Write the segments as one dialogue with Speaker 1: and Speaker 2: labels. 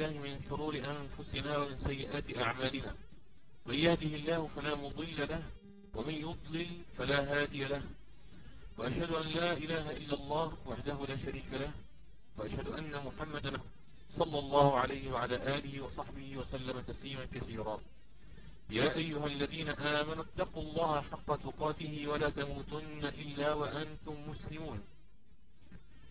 Speaker 1: بالله من شرور أنفسنا ومن سيئات أعمالنا. من يهده الله فلا مضل له ومن يضلل فلا هادي له. وأشهد أن لا إله إلا الله وحده لا شريك له وأشهد أن محمدا صلى الله عليه وعلى آله وصحبه وسلم تسليما كثيرا. يا أيها الذين آمنوا اتقوا الله حق تقاته ولا تموتن إلا وأنتم مسلمون.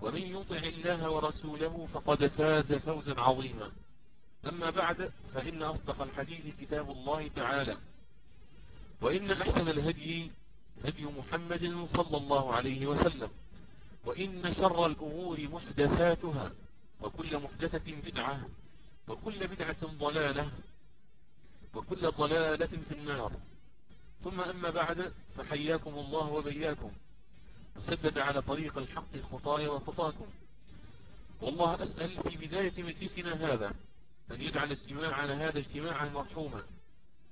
Speaker 1: ومن يطع الله ورسوله فقد فاز فوزا عظيما. أما بعد فإن أصدق الحديث كتاب الله تعالى. وإن أحسن الهدي هدي محمد صلى الله عليه وسلم. وإن شر الأمور محدثاتها وكل محدثة بدعة وكل بدعة ضلالة وكل ضلالة في النار. ثم أما بعد فحياكم الله وبياكم. وسدد على طريق الحق خطايا وخطاكم. والله أسأل في بداية مجلسنا هذا أن يجعل اجتماعنا هذا اجتماعا مرحوما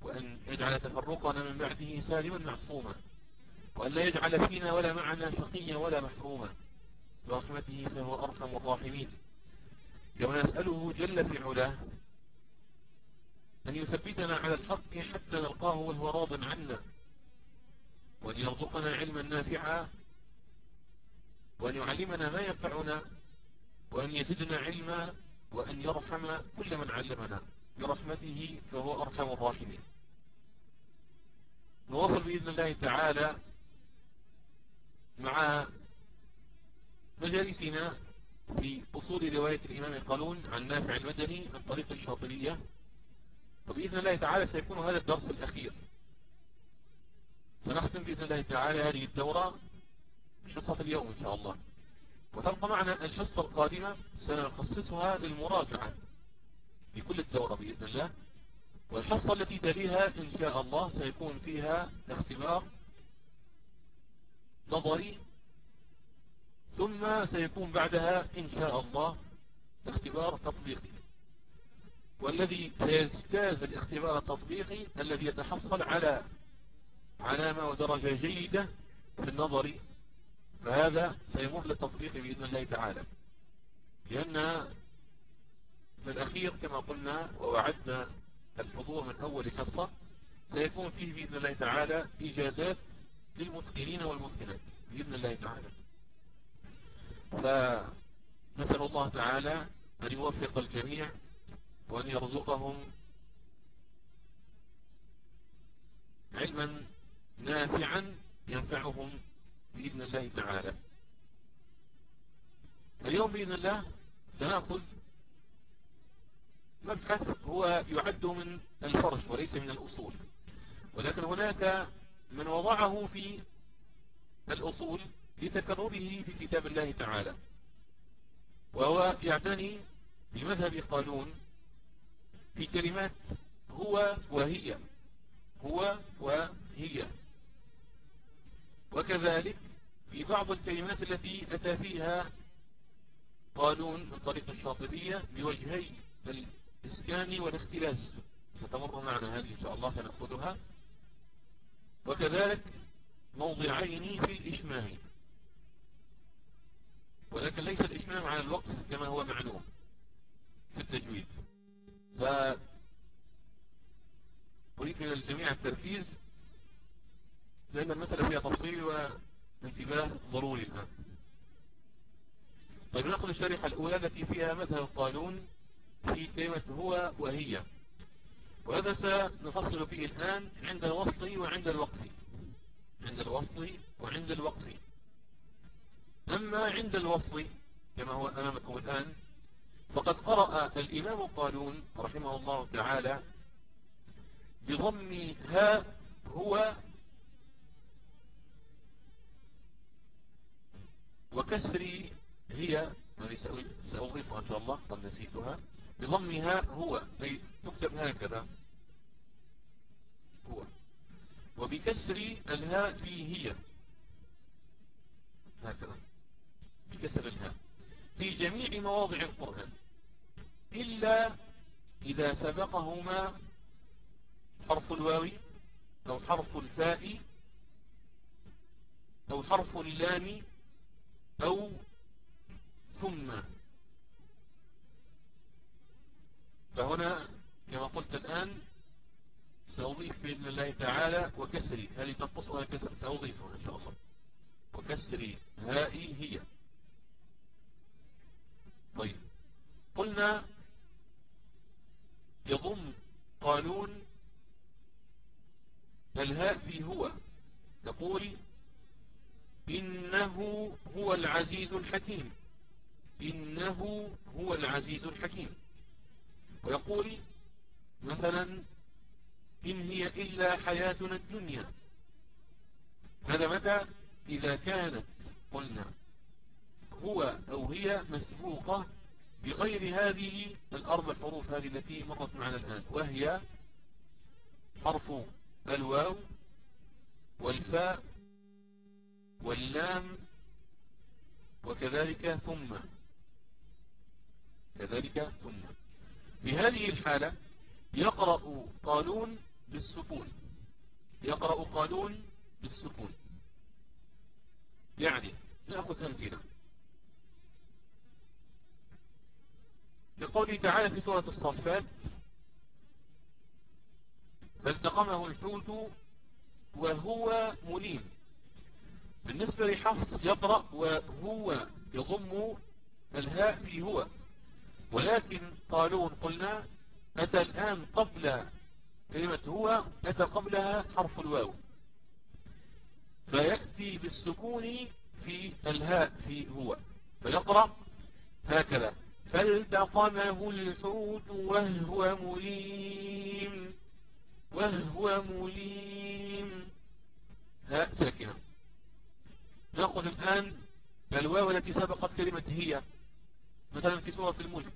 Speaker 1: وأن يجعل تفرقنا من بعده سالما معصوما وأن لا يجعل فينا ولا معنا شقيا ولا محروما. برحمته فهو أرحم الراحمين. كما نسأله جل في علاه أن يثبتنا على الحق حتى نلقاه وهو راض عنا وأن يرزقنا علما نافعا وأن يعلمنا ما ينفعنا وأن يزدنا علما وأن يرحم كل من علمنا برحمته فهو أرحم الراحمين. نواصل بإذن الله تعالى مع مجالسنا في أصول رواية الإمام قالون عن نافع المدني عن طريق الشاطبية. وبإذن الله تعالى سيكون هذا الدرس الأخير. سنختم بإذن الله تعالى هذه الدورة. حصة اليوم إن شاء الله. وتبقى معنا الحصة القادمة سنخصصها للمراجعة لكل الدورة بإذن الله. والحصة التي تليها إن شاء الله سيكون فيها اختبار نظري ثم سيكون بعدها إن شاء الله اختبار تطبيقي. والذي سيجتاز الاختبار التطبيقي الذي يتحصل على علامة ودرجة جيدة في النظر فهذا سيمر للتطبيق بإذن الله تعالى. لأن في الأخير كما قلنا ووعدنا الحضور من أول حصة سيكون فيه بإذن الله تعالى إجازات للمتقنين والمتقنات بإذن الله تعالى. فنسأل الله تعالى أن يوفق الجميع وأن يرزقهم علما نافعا ينفعهم بإذن الله تعالى. اليوم بإذن الله سنأخذ مبحث هو يعد من الفرش وليس من الأصول. ولكن هناك من وضعه في الأصول لتكرره في كتاب الله تعالى. وهو يعتني بمذهب قانون في كلمات هو وهي. هو وهي. وكذلك في بعض الكلمات التي أتى فيها قانون من طريق الشاطبية بوجهي الإسكان والاختلاس. ستمر معنا هذه إن شاء الله سنأخذها. وكذلك موضعين في الإشمام. ولكن ليس الإشمام على الوقف كما هو معلوم في التجويد. ف أريد من الجميع التركيز لأن المسألة فيها تفصيل وانتباه ضروري الآن. طيب نأخذ الشريحة الأولى التي فيها مذهب القانون في كلمة هو وهي. وهذا سنفصل فيه الآن عند الوصل وعند الوقف عند الوصل وعند الوقف أما عند الوصل كما هو أمامكم الآن فقد قرأ الإمام قالون رحمه الله تعالى بضم ها هو وكسر هي سأضيفها إن شاء الله قد نسيتها. بضمها هو أي تكتب هكذا. وبكسر الهاء في هي. هكذا. بكسر الهاء. في جميع مواضع القرآن. إلا إذا سبقهما حرف الواو أو حرف الفاء أو حرف اللام أو ثم. فهنا كما قلت الآن سأضيف بإذن الله تعالى وكسري. هذه تنقص ولا كسر؟ سأضيفها إن شاء الله. وكسري. هائي هي. طيب. قلنا يضم قانون الهاء في هو. تقول إنه هو العزيز الحكيم. إنه هو العزيز الحكيم. ويقول مثلا إن هي إلا حياتنا الدنيا. هذا متى؟ إذا كانت قلنا هو أو هي مسبوقة بغير هذه الأربع حروف هذه التي مرت معنا الآن. وهي حرف الواو والفاء واللام وكذلك ثم كذلك ثم. في هذه الحالة يقرأ قانون بالسكون يقرأ قانون بالسكون. يعني نأخذ أمثلة. لقوله تعالى في سورة الصفات فالتقمه الحوت وهو مليم. بالنسبة لحفص يقرأ وهو يضم الهاء في هو. ولكن قالون قلنا أتى الآن قبل كلمة هو أتى قبلها حرف الواو. فيأتي بالسكون في الهاء في هو. فيقرأ هكذا. فالتقمه الحوت وهو مليم وهو مليم. هاء ساكنة. نأخذ الآن الواو التي سبقت كلمة هي مثلا في سورة الملك.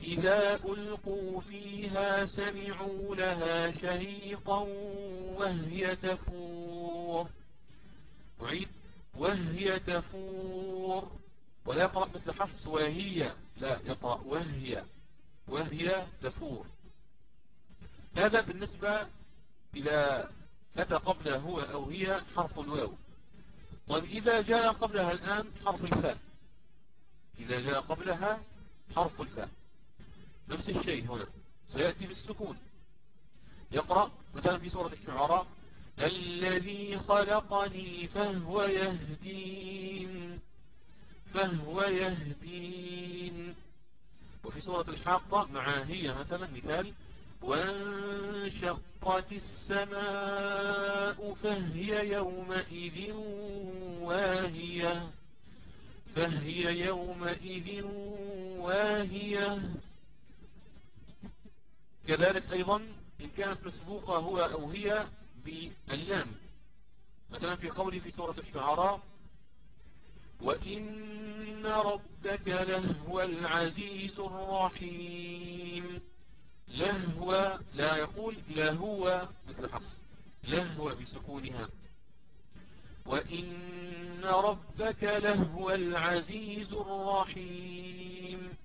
Speaker 1: إذا ألقوا فيها سمعوا لها شهيقا وهي تفور. أعيد وهي تفور. ولا يقرأ مثل حفص وهي لا يقرأ وهي وهي تفور. هذا بالنسبة إلى أتى قبل هو أو هي حرف الواو. طيب إذا جاء قبلها الآن حرف الفاء. إذا جاء قبلها حرف الفاء. نفس الشيء هنا. سيأتي بالسكون. يقرأ مثلا في سورة الشعراء الذي خلقني فهو يهدين فهو يهدين. وفي سورة الحاقة مع هي مثلا مثال وانشقت السماء فهي يومئذ واهية. فهي يومئذ واهية. كذلك أيضا إن كانت مسبوقة هو أو هي باللام. مثلا في قوله في سورة الشعراء وإن ربك لهو العزيز الرحيم. لهو لا يقول لهو مثل حفص لهو بسكونها وإن ربك لهو العزيز الرحيم.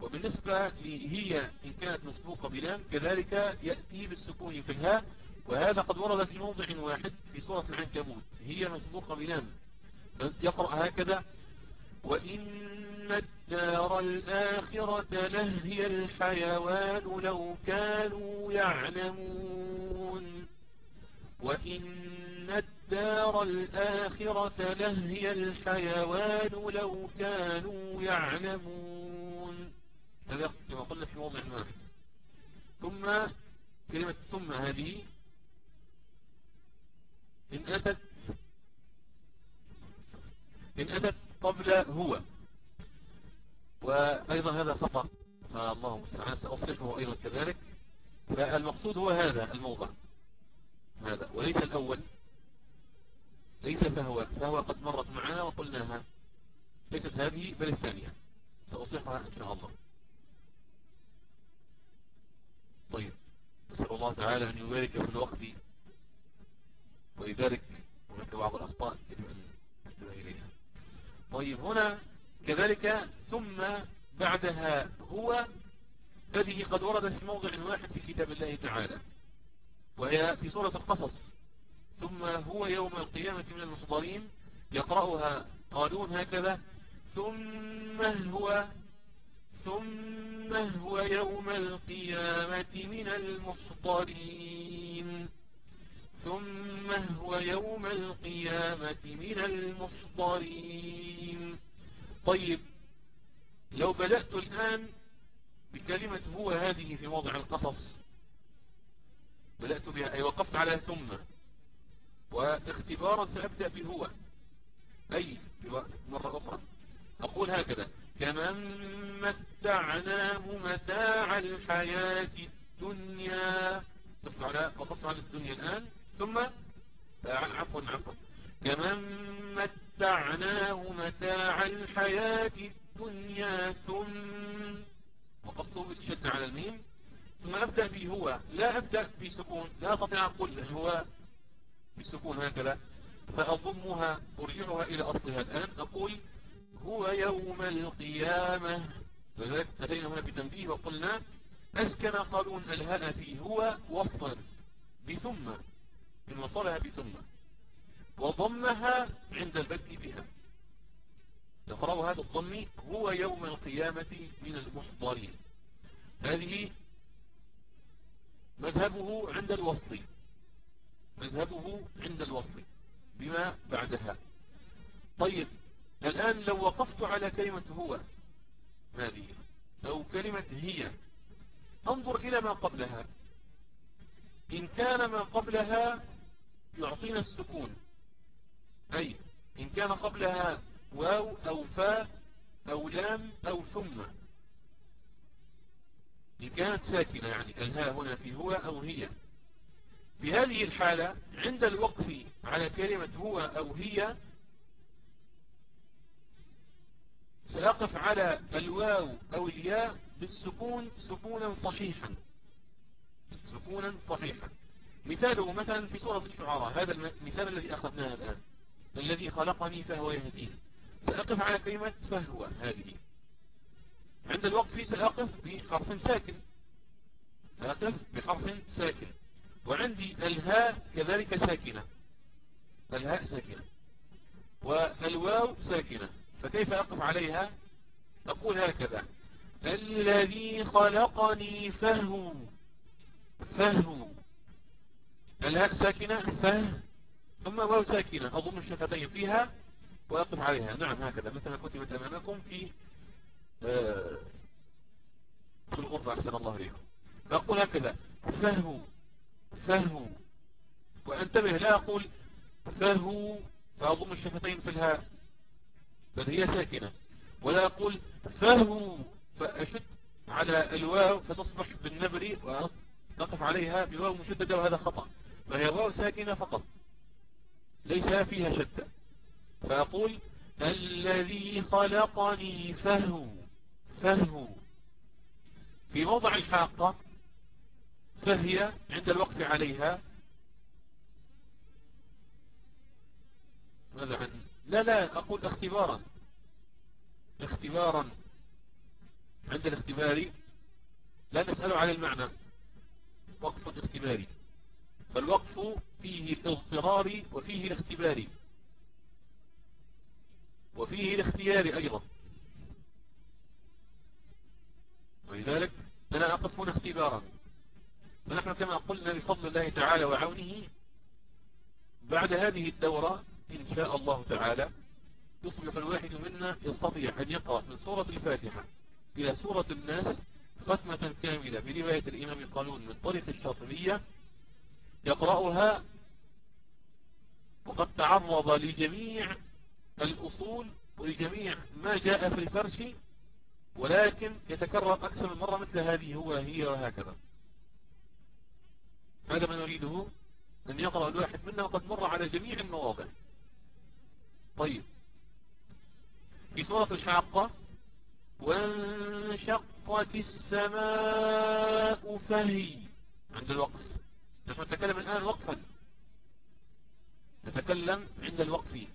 Speaker 1: وبالنسبة هي إن كانت مسبوقة بلام كذلك يأتي بالسكون في الهاء. وهذا قد ورد في موضع واحد في سورة العنكبوت. هي مسبوقة بلام. يقرأ هكذا وإن الدار الآخرة لهي الحيوان لو كانوا يعلمون وإن الدار الآخرة لهي الحيوان لو كانوا يعلمون هذا كما قلنا في موضع واحد. ثم كلمة ثم هذه إن أتت إن أتت قبل هو. وأيضا هذا خطأ. فالله مستعان سأصرفه أيضا كذلك. فالمقصود هو هذا الموضع. هذا. وليس الأول. ليس فهو. فهو قد مرت معنا وقلناها. ليست هذه بل الثانية. سأصلحها إن شاء الله. طيب. نسأل الله تعالى أن يبارك في الوقت. ولذلك هناك بعض الأخطاء. يجب أن طيب هنا كذلك ثم بعدها هو هذه قد وردت في موضع واحد في كتاب الله تعالى وهي في سورة القصص. ثم هو يوم القيامة من المحضرين يقرأها قالون هكذا ثم هو ثم هو يوم القيامة من المحضرين. ثم هو يوم القيامة من المحضرين. طيب لو بدأت الآن بكلمة هو هذه في موضع القصص بدأت بها أي وقفت على ثم واختبارا سأبدأ بهو أي مرة أخرى أقول هكذا كمن متعناه متاع الحياة الدنيا. وقفت على الدنيا الآن. ثم عفوا عفوا. كمن متعناه متاع الحياة الدنيا ثم وقفت بالشد على الميم. ثم أبدأ به هو. لا أبدأ بسكون لا أستطيع أقول هو بسكون هكذا. فأضمها أرجعها إلى أصلها الآن. أقول هو يوم القيامة. لذلك أتينا هنا بتنبيه وقلنا أسكن قالون الهاء فيه هو وصلا بثم من وصلها بثم وضمها عند البدء بها. نقرأ هذا الضم هو يوم القيامة من المحضرين. هذه مذهبه عند الوصل مذهبه عند الوصل بما بعدها. طيب الآن لو وقفت على كلمة هو هذه أو كلمة هي انظر إلى ما قبلها. إن كان ما قبلها يعطينا السكون. أي إن كان قبلها واو أو فاء أو لام أو ثم. إن كانت ساكنة يعني الهاء هنا في هو أو هي. في هذه الحالة عند الوقف على كلمة هو أو هي سأقف على الواو أو الياء بالسكون سكونا صحيحا. سكونا صحيحا. مثاله مثلا في سورة الشعراء هذا المثال الذي أخذناه الآن الذي خلقني فهو يهدين سأقف على كلمة فهو هذه. عند الوقف سأقف بحرف ساكن. سأقف بحرف ساكن. وعندي الهاء كذلك ساكنة. الهاء ساكنة. والواو ساكنة. فكيف أقف عليها؟ أقول هكذا. الذي خلقني فهو. فهو. الهاء ساكنة فه ثم واو ساكنة أضم الشفتين فيها وأقف عليها. نعم هكذا. مثل كتبت أمامكم في آه، في الغرفة أحسن الله إليكم. فأقول هكذا. فهو فهو. وأنتبه لا أقول فهو فأضم الشفتين في الهاء بل هي ساكنة. ولا أقول فهو فأشد على الواو فتصبح بالنبري وأقف عليها بواو مشددة وهذا خطأ. فهي واو ساكنة فقط ليس فيها شدة فأقول الذي خلقني فهو فهو. في موضع الحاقة فهي عند الوقف عليها. ماذا عن؟ لا لا أقول اختبارا. اختبارا. عند الاختبار لا نسأل عن المعنى وقف اختباري فالوقف فيه الاضطرار وفيه الاختبار وفيه الاختيار أيضا. ولذلك أنا أقف هنا اختبارا. فنحن كما قلنا بفضل الله تعالى وعونه بعد هذه الدورة إن شاء الله تعالى يصبح الواحد منا يستطيع أن يقرأ من سورة الفاتحة إلى سورة الناس ختمة كاملة. برواية الإمام قانون من طريق الشاطبية يقرأها وقد تعرض لجميع الأصول ولجميع ما جاء في الفرش ولكن يتكرر أكثر من مرة مثل هذه هو هي وهكذا. هذا ما نريده أن يقرأ الواحد منا وقد مر على جميع المواضع. طيب. في سورة الحاقة وانشقت السماء فهي عند الوقف. نحن نتكلم الآن وقفا. نتكلم عند الوقف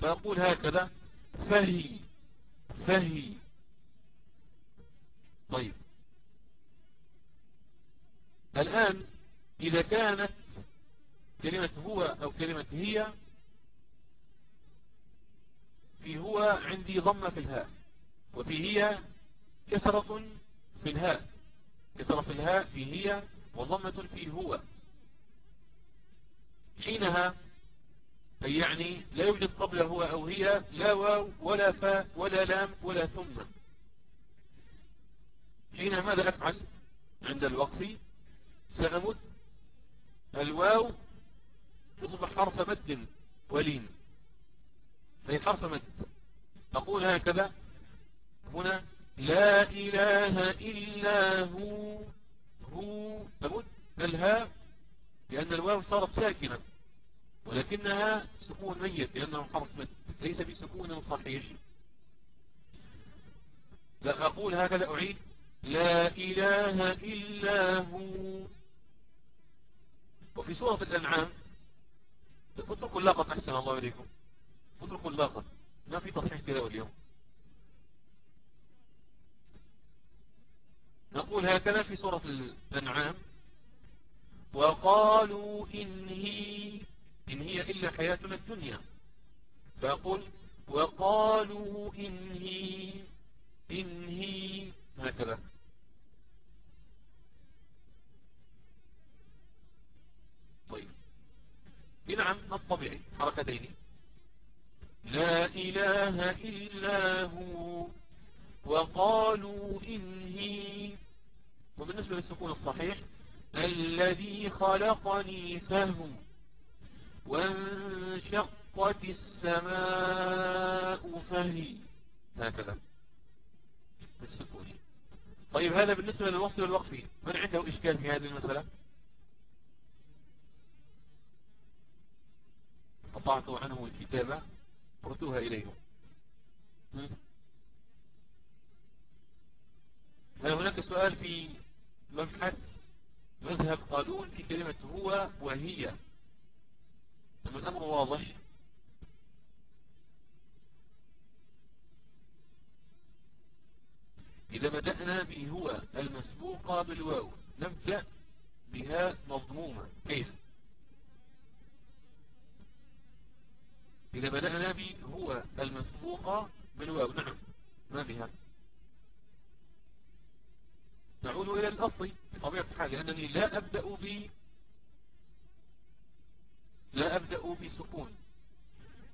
Speaker 1: فأقول هكذا فهي فهي. طيب. الآن إذا كانت كلمة هو أو كلمة هي في هو عندي ضمة في الهاء وفي هي كسرة في الهاء. كسرة في الهاء في هي وضمة في هو. حينها أي يعني لا يوجد قبل هو أو هي لا واو ولا فاء ولا لام ولا ثم. حينها ماذا أفعل؟ عند الوقف سأمد الواو تصبح حرف مد ولين أي حرف مد. أقول هكذا هنا لا إله إلا هو. هو أمد الهاء لأن الواو صارت ساكنة ولكنها سكون ميت لأنه حرف مد ليس بسكون صحيح. لا أقول هكذا أعيد. لا إله إلا هو. وفي سورة الأنعام اتركوا اللاقط أحسن الله إليكم. اتركوا اللاقط ما في تصحيح تلاوة اليوم. نقول هكذا في سورة الأنعام. وقالوا إن هي إن هي إلا حياتنا الدنيا. فأقول وقالوا إن هي إن هي هكذا. طيب. نعم الطبيعي؟ حركتين. لا إله إلا هو. وقالوا إن هي وبالنسبة للسكون الصحيح الذي خلقني فهو وانشقت السماء فهي. هكذا. بالسكون. طيب هذا بالنسبة للوقت والوقف من عنده إشكال في هذه المسألة؟ قطعت عنه الكتابة ردوها إليه. هل هناك سؤال في مبحث مذهب قانون في كلمة هو وهي؟ أما الأمر واضح؟ إذا بدأنا بهو المسبوقة بالواو نبدأ بها مضمومة. كيف؟ إذا بدأنا بهو المسبوقة بالواو نعم ما بها؟ نعود إلى الأصل بطبيعة الحال لأنني لا أبدأ ب لا أبدأ بسكون.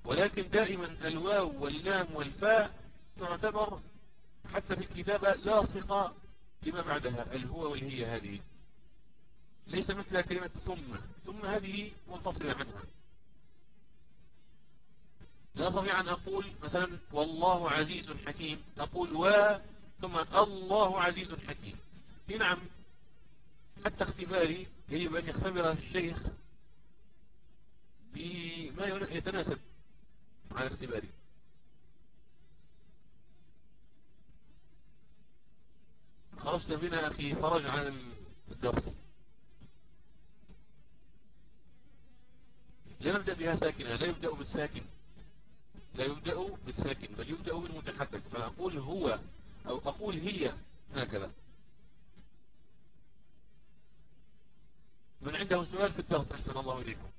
Speaker 1: ولكن دائما الواو واللام والفاء تعتبر حتى في الكتابة لاصقة لما بعدها الهو والهي هذه. ليس مثل كلمة ثم. ثم هذه منفصلة عنها. لا أستطيع أن أقول مثلا والله عزيز حكيم. أقول و ثم الله عزيز حكيم. نعم. حتى اختباري يجب أن يختبر الشيخ بما يتناسب مع اختباري خرجت بنا أخي فرج عن الدرس. لا نبدأ بها ساكنة لا يبدأ بالساكن. لا يبدأ بالساكن بل يبدأ بالمتحرك فأقول هو أو أقول هي هكذا. من عنده سؤال في الدرس أحسن الله إليكم.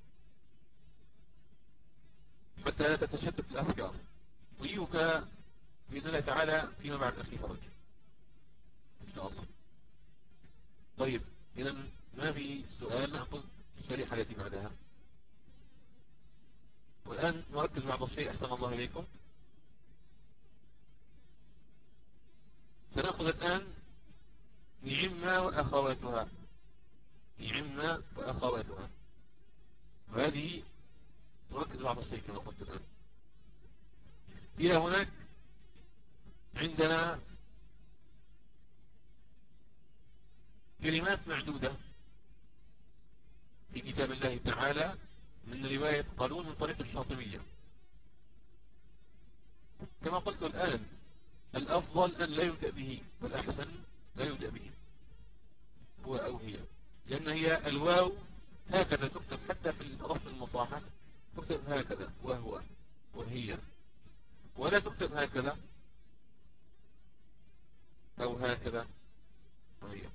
Speaker 1: حتى لا تتشتت الأفكار. ويوك بإذن الله تعالى فيما بعد أخي فرج. إن شاء الله. طيب إذا ما في سؤال نأخذ الشريحة التي بعدها؟ والآن نركز بعض الشيء أحسن الله إليكم. سنأخذ الآن نعمة وأخواتها. نعمة وأخواتها. وهذه نركز بعض الشيء كما قلت الآن. إلى هناك عندنا كلمات معدودة في كتاب الله تعالى من رواية قانون من طريق الشاطبية كما قلت الآن الأفضل أن لا يبدأ به والأحسن لا يبدأ به. هو أو هي. لأن هي الواو هكذا تكتب حتى في رسم المصاحف تكتب هكذا وهو وهي. ولا تكتب هكذا أو هكذا وهي.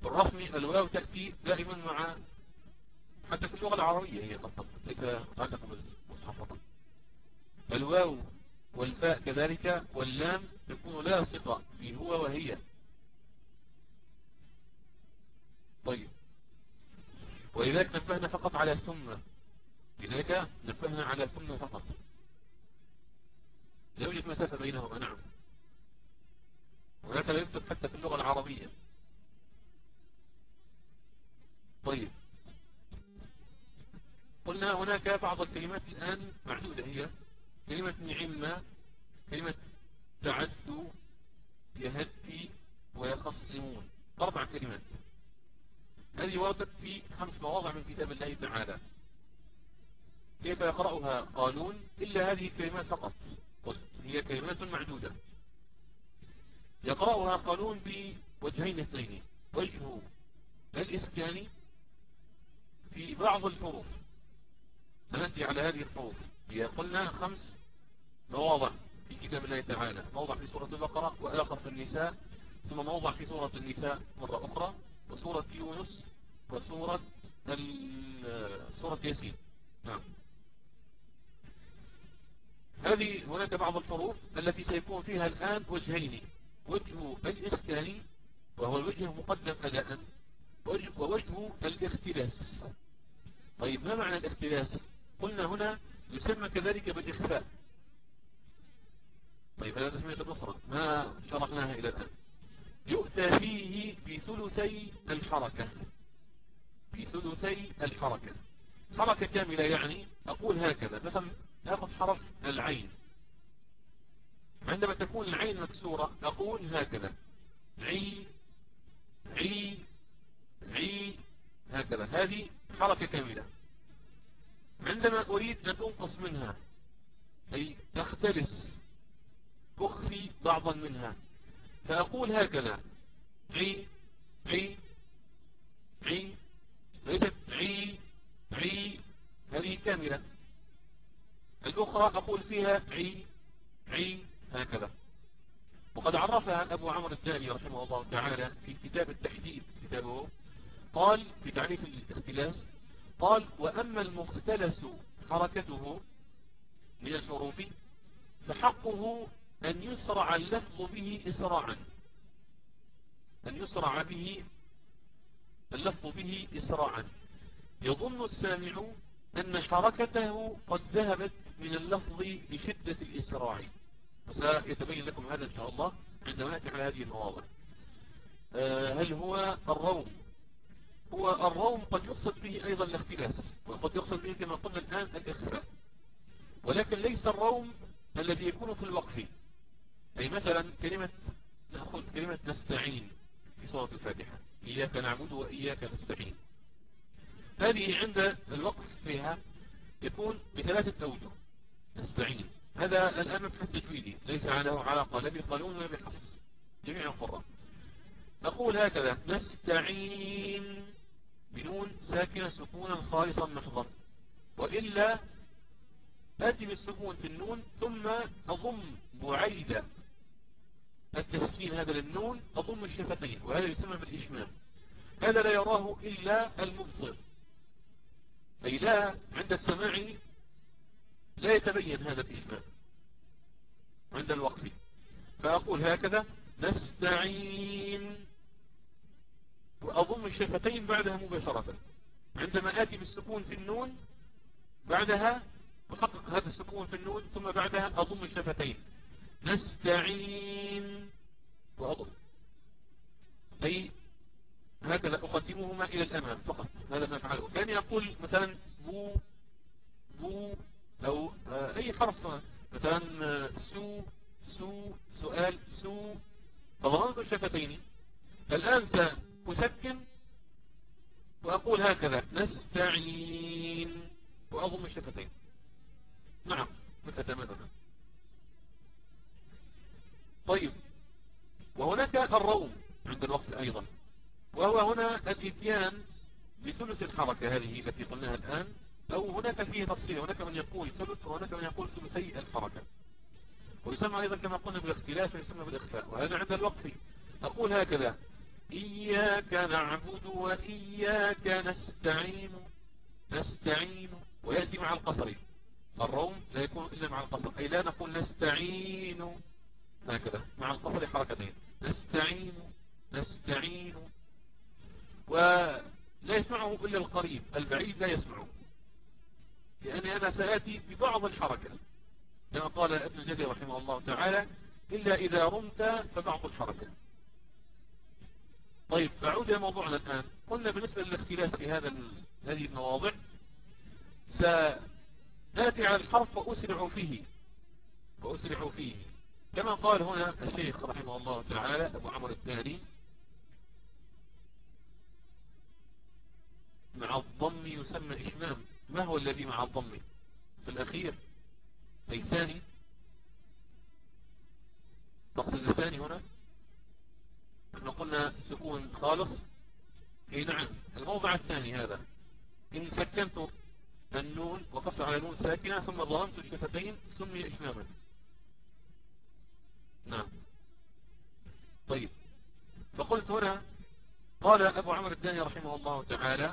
Speaker 1: في الرسم الواو تأتي دائما مع حتى في اللغة العربية هي قصة ليس بالمصحف فقط الواو والفاء كذلك واللام تكون لاصقة في هو وهي. طيب. ولذلك نبهنا فقط على ثم. لذلك نبهنا على ثم فقط. لا يوجد مسافة بينهما نعم. وهذا لا يكتب حتى في اللغة العربية. طيب. قلنا هناك بعض الكلمات الآن معدودة. هي كلمة نعمة كلمة تعد يهدي ويخصمون. أربع كلمات. هذه وردت في خمس مواضع من كتاب الله تعالى. كيف يقرأها؟ قانون إلا هذه الكلمات فقط. قلت هي كلمات معدودة. يقرأها قانون بوجهين اثنين. وجه الإسكان في بعض الحروف. سنأتي على هذه الحروف. هي قلنا خمس مواضع في كتاب الله تعالى. موضع في سورة البقرة وآخر في النساء ثم موضع في سورة النساء مرة أخرى. وسورة يونس وسورة سورة ياسين. نعم. هذه هناك بعض الحروف التي سيكون فيها الآن وجهين. وجه الإسكان وهو الوجه المقدم أداء. ووجه الاختلاس. طيب ما معنى الاختلاس؟ قلنا هنا يسمى كذلك بالإخفاء. طيب هذا تسمية أخرى. ما شرحناها إلى الآن؟ يؤتى فيه بثلثي الحركة بثلثي الحركة حركة كاملة يعني أقول هكذا مثلا أخذ حرف العين. عندما تكون العين مكسورة أقول هكذا. عي عي عي هكذا. هذه حركة كاملة. عندما أريد أن أنقص منها أي أختلس أخفي بعضا منها. فأقول هكذا. عي عي عي ليست عي عي هذه كاملة. الأخرى أقول فيها عي عي هكذا. وقد عرفها أبو عمرو الداني رحمه الله تعالى في كتاب التحديد كتابه قال في تعريف الاختلاس قال وأما المختلس حركته من الحروف فحقه أن يسرع اللفظ به إسراعا. أن يسرع به اللفظ به إسراعا. يظن السامع أن حركته قد ذهبت من اللفظ بشدة الإسراع. وسيتبين لكم هذا إن شاء الله عندما نأتي على هذه المواضع. آه، هل هو الروم؟ هو الروم قد يقصد به أيضا الاختلاس وقد يقصد به كما قلنا الآن الإخفاء. ولكن ليس الروم الذي يكون في الوقف. أي مثلا كلمة نأخذ كلمة نستعين في سورة الفاتحة. إياك نعبد وإياك نستعين. هذه عند الوقف فيها يكون بثلاثة أوجه. نستعين. هذا الآن مبحث تجويدي ليس له علاقة لا بقانون ولا بحفظ جميع القراء أقول هكذا. نستعين بنون ساكنة سكونا خالصا محضا وإلا آتي بالسكون في النون ثم أضم بعيد التسكين هذا للنون أضم الشفتين وهذا يسمى بالإشمام. هذا لا يراه إلا المبصر. أي لا عند السماع لا يتبين هذا الإشمام. عند الوقف فأقول هكذا نستعين. وأضم الشفتين بعدها مباشرة. عندما آتي بالسكون في النون بعدها أحقق هذا السكون في النون ثم بعدها أضم الشفتين. نستعين. وأضم أي هكذا أقدمهما إلى الأمام فقط. هذا ما أفعله كان يقول مثلا بو بو أو آه، أي حرف. مثلا آه، سو سو سؤال سو. فضممت الشفتين. الآن سأسكن وأقول هكذا. نستعين. وأضم الشفتين. نعم. مثل تماما طيب وهناك الروم عند الوقت أيضا وهو هنا الإتيان بثلث الحركة هذه التي قلناها الآن أو هناك فيه تفصيل هناك من يقول ثلث وهناك من يقول ثلثي الحركة. ويسمى أيضا كما قلنا بالاختلاف ويسمى بالإخفاء. وهذا عند الوقف أقول هكذا إياك نعبد وإياك نستعين نستعين ويأتي مع القصر. الروم لا يكون إلا مع القصر أي لا نقول نستعين. هكذا مع القصر حركتين. نستعين نستعين. ولا يسمعه إلا القريب البعيد لا يسمعه. لأني أنا سآتي ببعض الحركة. كما قال ابن الجدي رحمه الله تعالى إلا إذا رمت فبعض الحركة. طيب بعود موضوعنا الآن. قلنا بالنسبة للاختلاس في هذا هذه المواضع سآتي على الحرف وأسرع فيه. وأسرع فيه. كما قال هنا الشيخ رحمه الله تعالى أبو عمر الثاني مع الضم يسمى إشمام. ما هو الذي مع الضم؟ في الأخير أي ثاني تقصد الثاني هنا؟ إحنا قلنا سكون خالص. إي نعم الموضع الثاني هذا. إن سكنت النون وقفت على نون ساكنة ثم ضرمت الشفتين سمي إشماما. نعم. طيب. فقلت هنا قال أبو عمر الداني رحمه الله تعالى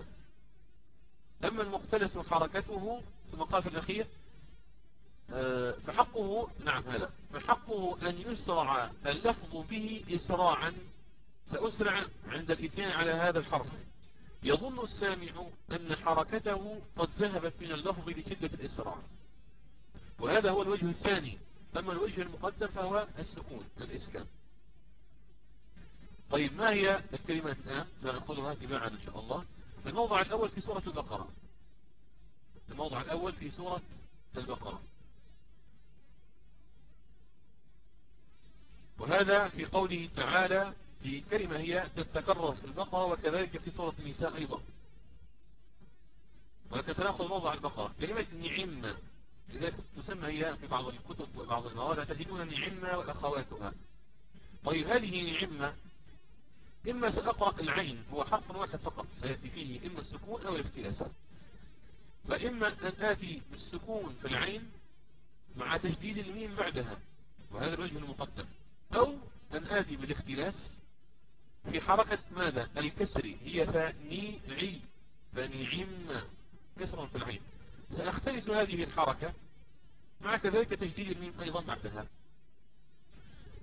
Speaker 1: أما المختلس حركته ثم قال في الأخير آه، فحقه نعم هذا فحقه أن يسرع اللفظ به إسراعا سأسرع عند الاثنين على هذا الحرف. يظن السامع أن حركته قد ذهبت من اللفظ لشدة الإسراع. وهذا هو الوجه الثاني. أما الوجه المقدم فهو السكون الإسكان. طيب ما هي الكلمات الآن؟ سنقولها تباعا إن شاء الله. الموضع الأول في سورة البقرة. الموضع الأول في سورة البقرة. وهذا في قوله تعالى في كلمة هي تتكرر في البقرة وكذلك في سورة النساء أيضا. ولكن سنأخذ موضع البقرة. كلمة نعمة. لذلك تسمى هي في بعض الكتب وبعض المواد تجدون نعمة وأخواتها. طيب هذه نعمة إما سأقرأ العين هو حرف واحد فقط سيأتي فيه إما السكون أو الافتلاس فإما أن آتي بالسكون في العين مع تجديد الميم بعدها وهذا الوجه المقدم أو أن آتي بالاختلاس في حركة ماذا؟ الكسر هي فنيعي فنعم كسر في العين. سأختلس هذه الحركة مع كذلك تجديد الميم أيضا بعدها.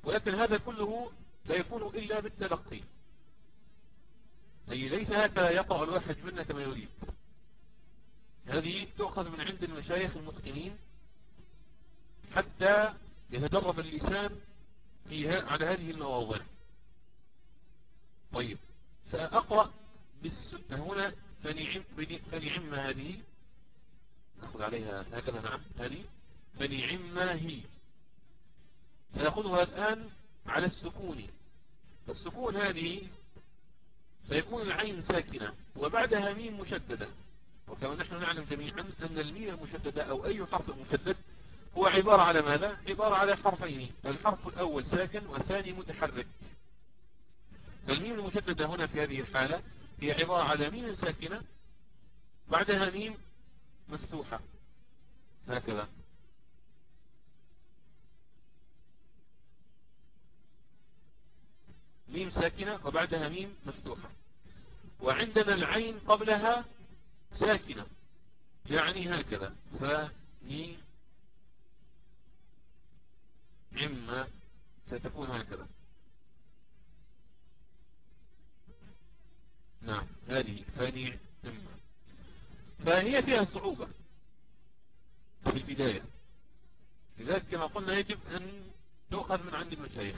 Speaker 1: ولكن هذا كله لا يكون إلا بالتلقي. أي ليس هكذا يقرأ الواحد منا كما يريد. هذه تؤخذ من عند المشايخ المتقنين حتى يتدرب اللسان فيها على هذه المواضع طيب سأقرأ هنا فنعم, فنعم هذه. نأخذ عليها هكذا نعم. هذه فنعم هي سنأخذها الآن على السكون. السكون هذه سيكون العين ساكنة وبعدها ميم مشددة. وكما نحن نعلم جميعا أن الميم المشددة أو أي حرف مشدد هو عبارة على ماذا؟ عبارة على حرفين. الحرف الأول ساكن والثاني متحرك. فالميم المشددة هنا في هذه الحالة هي عبارة على ميم ساكنة بعدها ميم مفتوحة. هكذا. ميم ساكنة وبعدها ميم مفتوحة. وعندنا العين قبلها ساكنة. يعني هكذا. فني عما ستكون هكذا. نعم هذه فاني عما فهي فيها صعوبة في البداية. لذلك كما قلنا يجب أن تؤخذ من عند المشايخ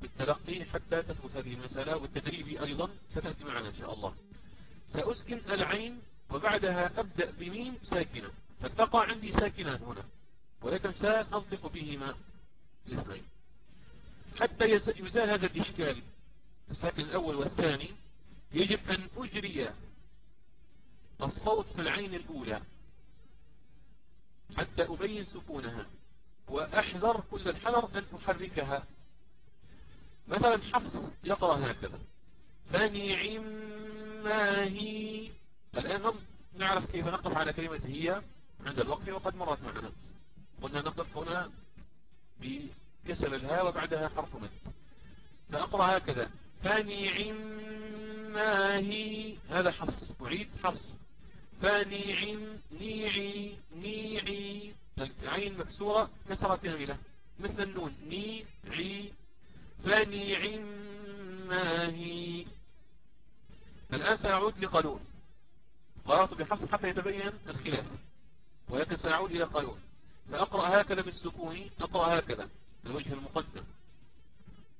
Speaker 1: بالتلقي حتى تثبت هذه المسألة والتدريب أيضا ستأتي معنا إن شاء الله. سأسكن العين وبعدها أبدأ بميم ساكنة. فتقع عندي ساكنات هنا ولكن سأنطق بهما الاثنين. حتى يزال هذا الإشكال الساكن الأول والثاني يجب أن أجري الصوت في العين الأولى. حتى أبين سكونها. وأحذر كل الحذر أن أحركها. مثلا حفص يقرأ هكذا. فنعم ما هي. الآن نعرف كيف نقف على كلمة هي عند الوقف وقد مرت معنا. قلنا نقف هنا بكسر الهاء وبعدها حرف مد. فأقرأ هكذا. فنعم ما هي. هذا حفص. أعيد حفص. فنعم نيعي نيعي. العين مكسورة كسرة كاملة مثل النون نيعي. فنعم ما هي الآن سأعود لقانون. قرأت بحفص حتى يتبين الخلاف. ولكن سأعود إلى قانون. فأقرأ هكذا بالسكون أقرأ هكذا. الوجه المقدم.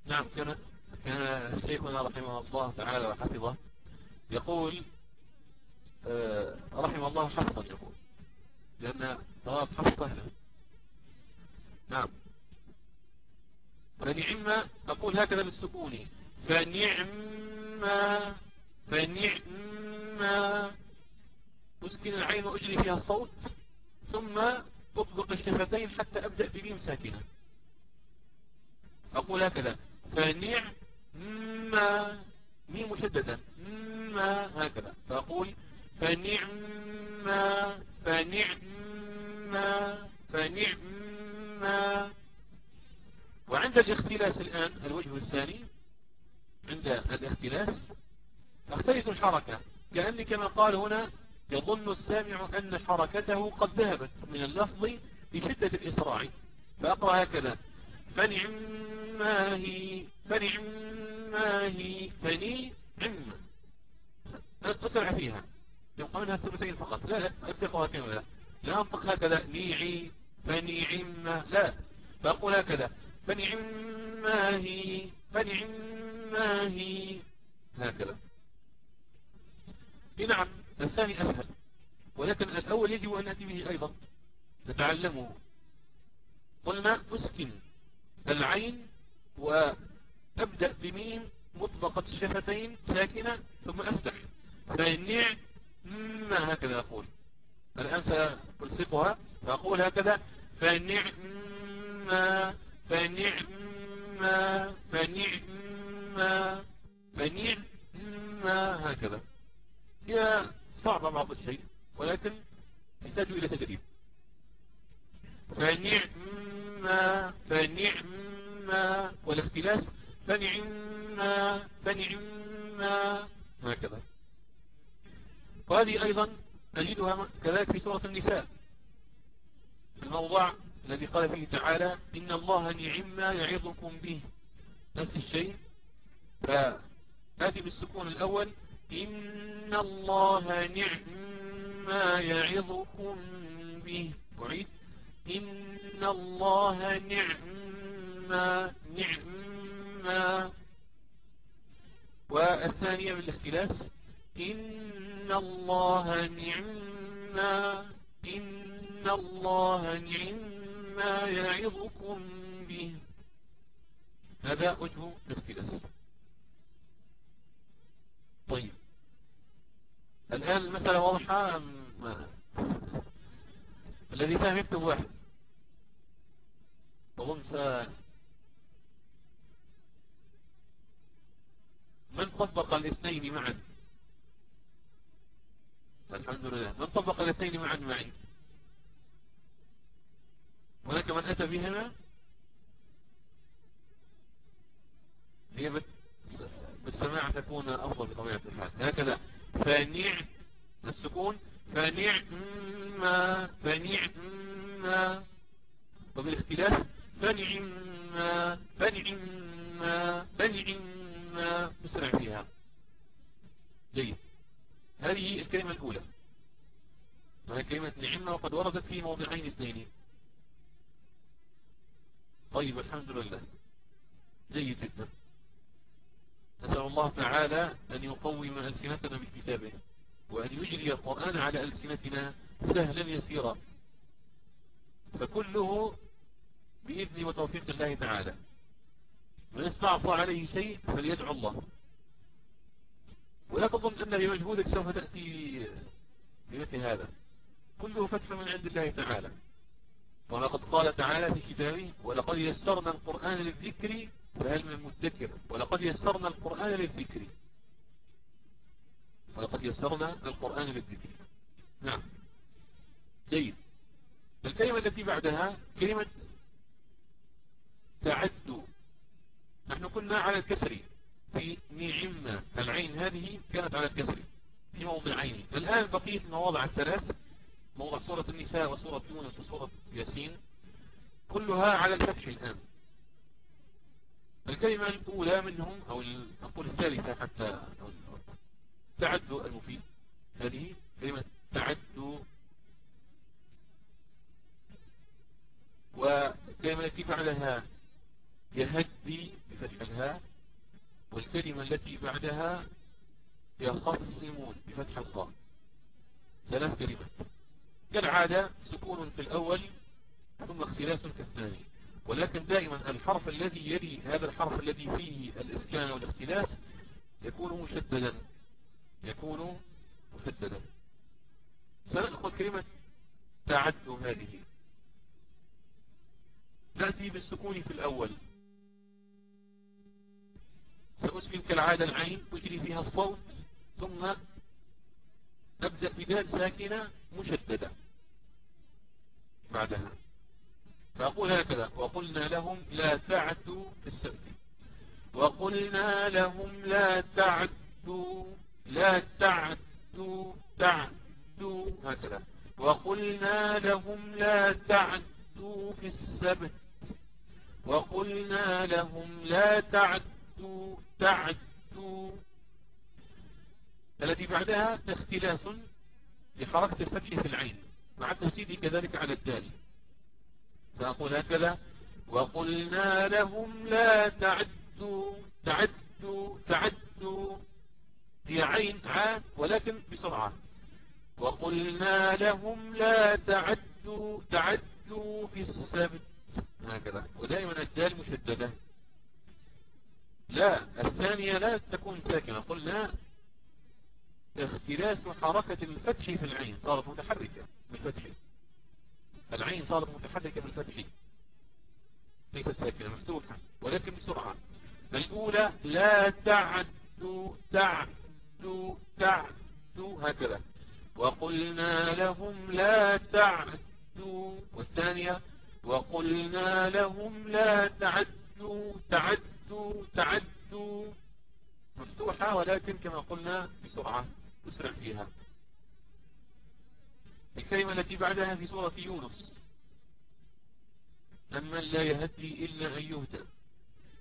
Speaker 1: نعم كان كان شيخنا رحمه الله تعالى وحفظه يقول آه، رحمه الله حفصا يقول. لأن ضواب حفص سهلة نعم. فنعم أقول هكذا بالسكون. فنعم فنعم. أسكن العين وأجري فيها الصوت ثم أطبق الشفتين حتى أبدأ بميم ساكنة. أقول هكذا. فنعم ميم مشددا ما هكذا. فأقول فنعم فنعم فنعم وعند الاختلاس الآن الوجه الثاني عند الاختلاس اختلس الحركة. كأني كما قال هنا يظن السامع أن حركته قد ذهبت من اللفظ بشدة الإسراع. فأقرأ هكذا. فنعم ما هي فنعم ما هي فني عم أسرع فيها. يبقى منها الثلثين فقط. لا أتقها كاملة لا أنطق هكذا. نيعي فنعم لا. فأقول هكذا. فنعم هي فنعم هي هكذا. نعم الثاني أسهل. ولكن الأول يجب أن نأتي به أيضا. نتعلمه قلنا أسكن العين وأبدأ بميم مطبقة الشفتين ساكنة ثم أفتح. فإني ما هكذا أقول. الآن سألصقها فأقول هكذا. فنعم فنعم فنعم فنعم هكذا. هي صعبة بعض الشيء ولكن تحتاج إلى تدريب. فنعم فنعم والاختلاس. فنعم فنعم هكذا. وهذه أيضا نجدها كذلك في سورة النساء. في الموضع الذي قال فيه تعالى إن الله نعم ما يعظكم به. نفس الشيء. فآتي بالسكون الأول إن الله نعم ما يعظكم به. أعيد. إن الله نعم نعم والثانية بالاختلاس إن الله نعم ما إن الله نعم ما يعظكم به. هذا وجه الاختلاس. طيب. الآن المسألة واضحة أم الذي فهم يكتب واحد. أظن س... من طبق الاثنين معا؟ الحمد لله. من طبق الاثنين معا معي. هناك من أتى بهما؟ هي بالسماع تكون أفضل بطبيعة الحال. هكذا. فنع السكون فنعم فنعم وبالاختلاف فنعم فنعم فنعم مسرع فيها. جيد. هذه الكلمة الأولى. وهي كلمة نعمة وقد وردت في موضعين اثنين. طيب الحمد لله. جيد جدا. نسأل الله تعالى أن يقوم ألسنتنا بكتابه وأن يجري القرآن على ألسنتنا سهلا يسيرا. فكله بإذن وتوفيق الله تعالى. من استعصى عليه شيء فليدعو الله. ولا تظن أن بمجهودك سوف تأتي بمثل هذا. كله فتح من عند الله تعالى. ولقد قال تعالى في كتابه ولقد يسرنا القرآن للذكر فهل من مدكر. ولقد يسرنا القرآن للذكر. ولقد يسرنا القرآن للذكر. نعم. جيد. الكلمة التي بعدها كلمة تعد. نحن كنا على الكسر في نعمة العين هذه كانت على الكسر في موضعين الآن بقية المواضع الثلاث موضع سورة النساء وسورة يونس وسورة ياسين كلها على الفتح الآن. الكلمة الأولى منهم أو أقول الثالثة حتى تعد المفيد هذه كلمة تعد والكلمة التي بعدها يهدي بفتح الهاء. والكلمة التي بعدها يخصمون بفتح الخاء ثلاث كلمات. كالعادة سكون في الأول ثم اختلاس في الثاني. ولكن دائما الحرف الذي يلي هذا الحرف الذي فيه الإسكان والاختلاس يكون مشددا. يكون مشددا. سنأخذ كلمة تعد هذه. نأتي بالسكون في الأول. سأسكن كالعادة العين أجري فيها الصوت ثم نبدأ بدال ساكنة مشددة بعدها. فأقول هكذا وقلنا لهم لا تعدوا في السبت. وقلنا لهم لا تعدوا لا تعدوا تعدوا هكذا. وقلنا لهم لا تعدوا في السبت. وقلنا لهم لا تعدوا تعدوا. التي بعدها اختلاس لحركة الفتح في العين مع التشديد كذلك على الدال. فأقول هكذا وقلنا لهم لا تعدوا تعدوا تعدوا. هي عين عاد ولكن بسرعة. وقلنا لهم لا تعدوا تعدوا في السبت. هكذا. ودائما الدال مشددة. لا الثانية لا تكون ساكنة. قلنا اختلاس حركة الفتح في العين صارت متحركة بالفتح. العين صارت متحركة بالفتح. ليست ساكنة مفتوحة ولكن بسرعة. الأولى لا تعدوا تعدوا تعدوا هكذا. وقلنا لهم لا تعدوا والثانية وقلنا لهم لا تعدوا تعدوا تعدوا مفتوحة ولكن كما قلنا بسرعة تسرع فيها. الكلمة التي بعدها في سورة يونس. أمن لا يهدي إلا أن يهدى.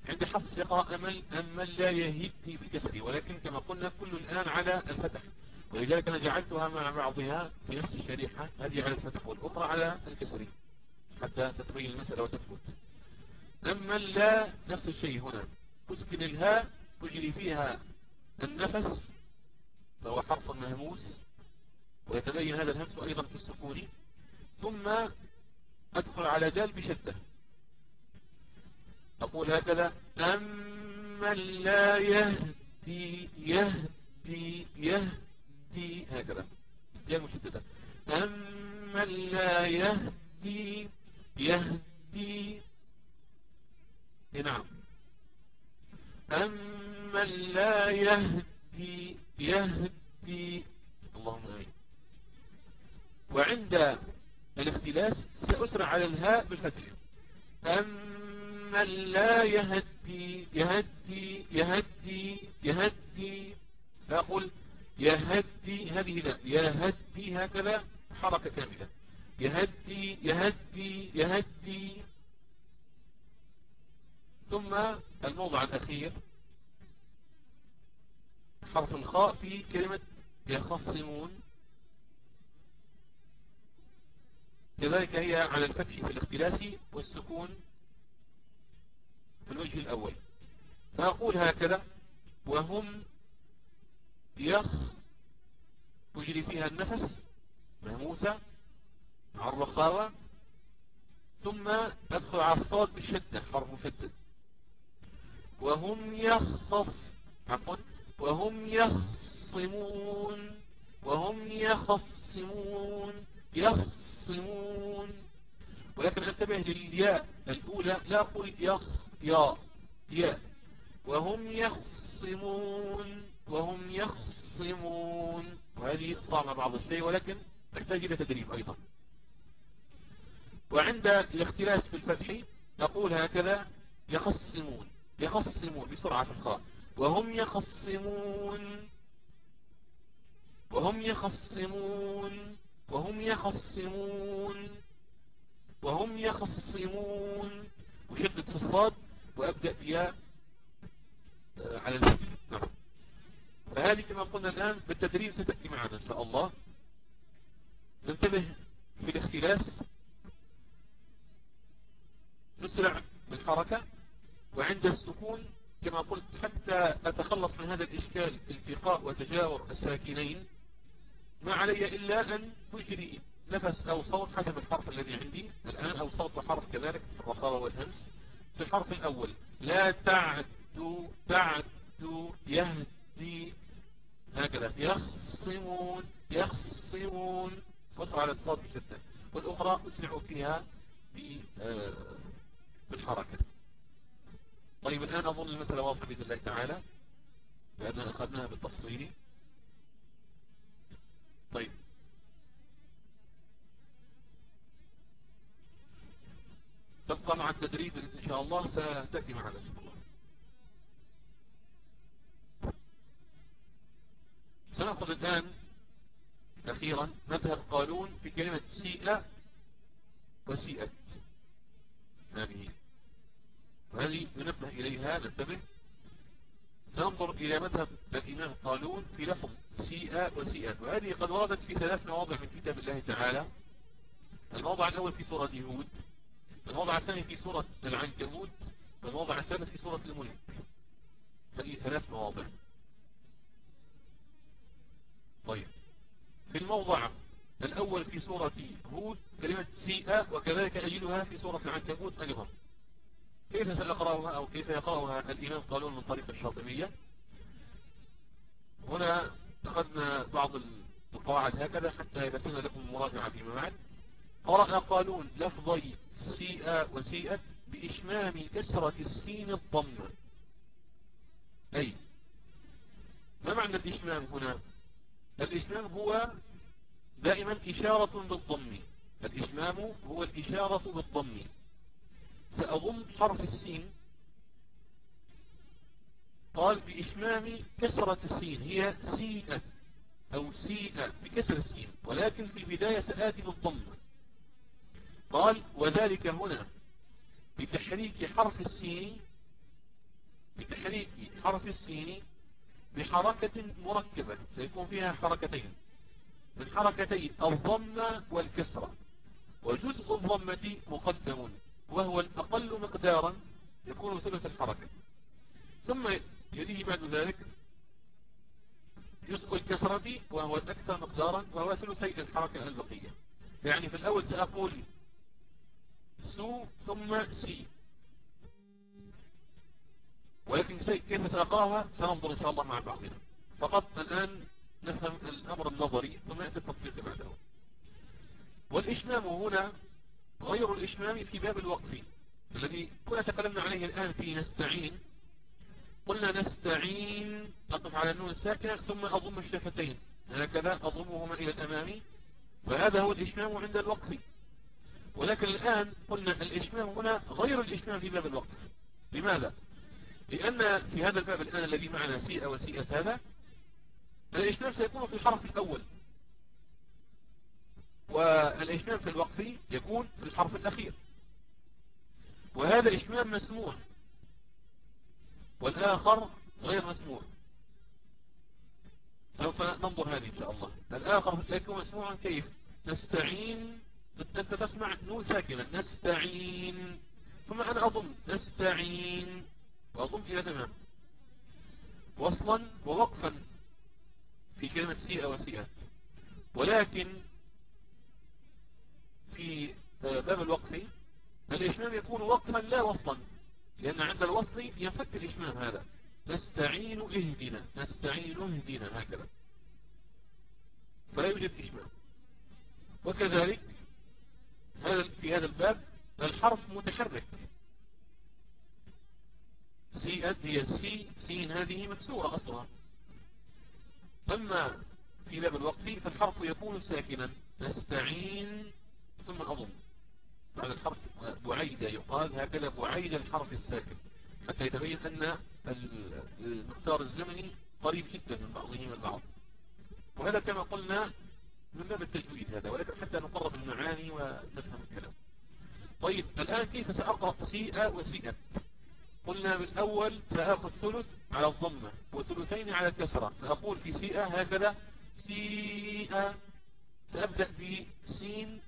Speaker 1: عند حفص يقرأ أمل أمن لا يهدي بكسر ولكن كما قلنا كل الآن على الفتح. ولذلك أنا جعلتها مع بعضها في نفس الشريحة هذه على الفتح والأخرى على الكسر. حتى تتبين المسألة وتثبت. أما لا نفس الشيء هنا. تسكن الهاء تجري فيها. النفس فهو حرف مهموس. ويتبين هذا الهمس أيضا في السكون. ثم أدخل على دال بشدة أقول هكذا أما لا يهدي يهدي يهدي هكذا. دال مشددة أما لا يهدي يهدي نعم. أما لا يهدي يهدي. اللهم آمين. وعند الاختلاس سأسرع على الهاء بالفتح. أما لا يهدي يهدي يهدي يهدي. فأقول يهدي هذه لا. يهدي هكذا حركة كاملة. يهدي يهدي يهدي. ثم الموضع الأخير. حرف الخاء في كلمة يخصمون. كذلك هي على الفتح في الاختلاس والسكون في الوجه الأول. فأقول هكذا وهم يخ تجري فيها النفس مهموسة مع الرخاوة ثم أدخل على الصاد بالشدة حرف مشدد. وهم يخص عفوا وهم يخصمون وهم يخصمون يخصمون. ولكن انتبه للياء الأولى لا أقول يخ يا ياء وهم يخصمون وهم يخصمون. وهذه صعبة بعض الشيء ولكن تحتاج إلى تدريب أيضا. وعند الاختلاس بالفتح نقول هكذا يخصمون. يخصمون بسرعة في الخاء وهم يخصمون. وهم يخصمون. وهم يخصمون. وهم يخصمون. وشدت في الصاد وأبدأ بيا آه، على الفتح نعم. فهذه كما قلنا الآن بالتدريب ستأتي معنا إن شاء الله. ننتبه في الاختلاس. نسرع بالحركة. وعند السكون كما قلت حتى أتخلص من هذا الإشكال التقاء وتجاور الساكنين ما علي إلا أن أجري نفس أو صوت حسب الحرف الذي عندي. الآن أو صوت وحرف كذلك في الرخاوة والهمس. في الحرف الأول لا تعدوا تعدوا يهدي. هكذا يخصمون يخصمون. وضعوا على الصوت بشدة. والأخرى أسرعوا فيها آه، بالحركة. طيب الآن أظن المسألة واضحة بإذن الله تعالى لأننا أخذناها بالتفصيل. طيب. تبقى مع التدريب إن شاء الله ستأتي معنا إن شاء الله سنأخذ الآن أخيرا مذهب قالون في كلمة سيئة وسيئة هذه وهذه إليها ننتبه. سننظر إلى مذهب الإمام قالون في لفظ سيئة وسيئة وهذه قد وردت في ثلاث مواضع من كتاب الله تعالى. الموضع الأول في سورة يهود الموضع الثاني في سورة العنكبوت والموضع الثالث في سورة الملك. هذه ثلاث مواضع. طيب في الموضع الأول في سورة هود كلمة سيئة وكذلك أجدها في سورة العنكبوت أيضا. كيف سنقرأها أو كيف يقرأها الإمام؟ قالون من طريق الشاطبية. هنا أخذنا بعض القواعد هكذا حتى يبسلنا لكم المراجعة فيما بعد. قرأ قالون لفظي سيئة وسيئة بإشمام كسرة السين الضمة. أي ما معنى الإشمام هنا؟ الإشمام هو دائما إشارة بالضم. الإشمام هو الإشارة بالضم. سأضم حرف السين. قال بإشمام كسرة السين هي سيئة أو سيئة بكسر السين ولكن في البداية سآتي بالضم. قال وذلك هنا بتحريك حرف السين بتحريك حرف السين بحركة مركبة سيكون فيها حركتين. من حركتي الضمة والكسرة وجزء الضمة مقدم. وهو الأقل مقدارا يكون ثلث الحركة. ثم يليه بعد ذلك جزء الكسرة وهو الأكثر مقدارا وهو ثلثي الحركة البقية. يعني في الأول سأقول سو ثم سي. ولكن كيف سأقرأها؟ سننظر إن شاء الله مع بعضنا. فقط الآن نفهم الأمر النظري ثم يأتي التطبيق بعده. والإشمام هنا غير الإشمام في باب الوقف الذي كنا تكلمنا عليه الآن في نستعين قلنا نستعين أقف على النون الساكنة ثم أضم الشفتين هكذا أضمهما إلى الأمام فهذا هو الإشمام عند الوقف. ولكن الآن قلنا الإشمام هنا غير الإشمام في باب الوقف. لماذا؟ لأن في هذا الباب الآن الذي معنا سيئة وسيئة هذا الإشمام سيكون في الحرف الأول. والإشمام في الوقف يكون في الحرف الأخير. وهذا إشمام مسموع والآخر غير مسموع. سوف ننظر هذه إن شاء الله. الآخر يكون مسموعا كيف؟ نستعين أنت تسمع نون ساكنة. نستعين. ثم أنا أضم. نستعين. وأضم إلى تمام. وصلا ووقفا في كلمة سيئة وسيئات ولكن في باب الوقف. الإشمام يكون وقفا لا وصلا لأن عند الوصل ينفك الإشمام هذا. نستعين اهدنا نستعين اهدنا هكذا. فلا يوجد إشمام. وكذلك في هذا الباب الحرف متحرك سي هي سي سين هذه مكسورة أصلا. أما في باب الوقف فالحرف يكون ساكنا. نستعين ثم أضم بعد الحرف بعيدة يقال هكذا بعيد الحرف الساكن. حتى يتبين أن المقدار الزمني قريب جدا من بعضه من بعض. وهذا كما قلنا من باب التجويد هذا ولكن حتى نقرب المعاني ونفهم الكلام. طيب الآن كيف سأقرأ سيئة وسيئة قلنا بالأول سأخذ ثلث على الضمة وثلثين على الكسرة. فأقول في سيئة هكذا. سيئة سأبدأ بسين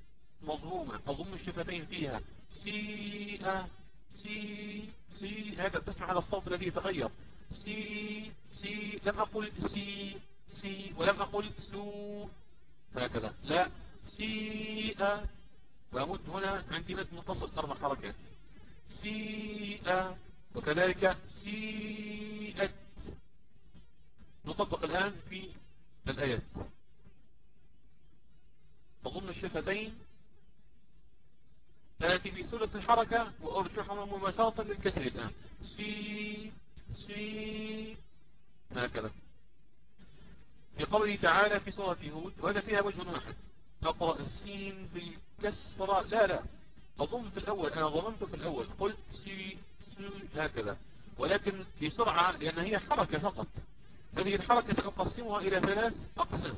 Speaker 1: مضمومة أضم الشفتين فيها. سيئة سي سي هذا تسمع هذا الصوت الذي يتغير. سي سي لم أقل سي سي ولم أقل سو هكذا. لا. سيئة وأمد هنا عندي مد متصل أربع حركات. سيئة وكذلك سيئت نطبق الآن في الآيات. أضم الشفتين آتي بثلث الحركة وأرجحها مباشرة للكسر الآن. سي سي هكذا. في قوله تعالى في سورة هود وهذا فيها وجه واحد. نقرأ السين بالكسرة. لا لا. أضم في الأول أنا ضممت في الأول. قلت سي سي هكذا. ولكن بسرعة لأن هي حركة فقط. هذه الحركة سأقسمها إلى ثلاث أقسام.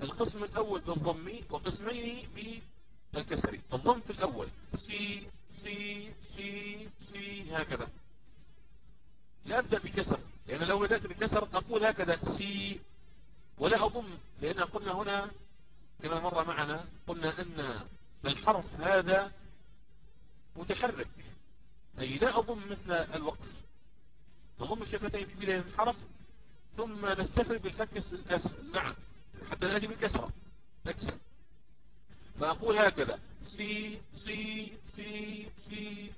Speaker 1: القسم الأول بالضم وقسمين بالكسر الضم في الأول. سي سي سي سي هكذا. لا أبدأ بكسر. لأن لو بدأت بكسر أقول هكذا. سي. ولا أضم لأن قلنا هنا كما مر معنا قلنا أن الحرف هذا متحرك. أي لا أضم مثل الوقف نضم الشفتين في بداية الحرف ثم نستفر بالفك الأسفل نعم حتى نأتي بالكسرة. أكسر. فأقول هكذا. سي سي سي سي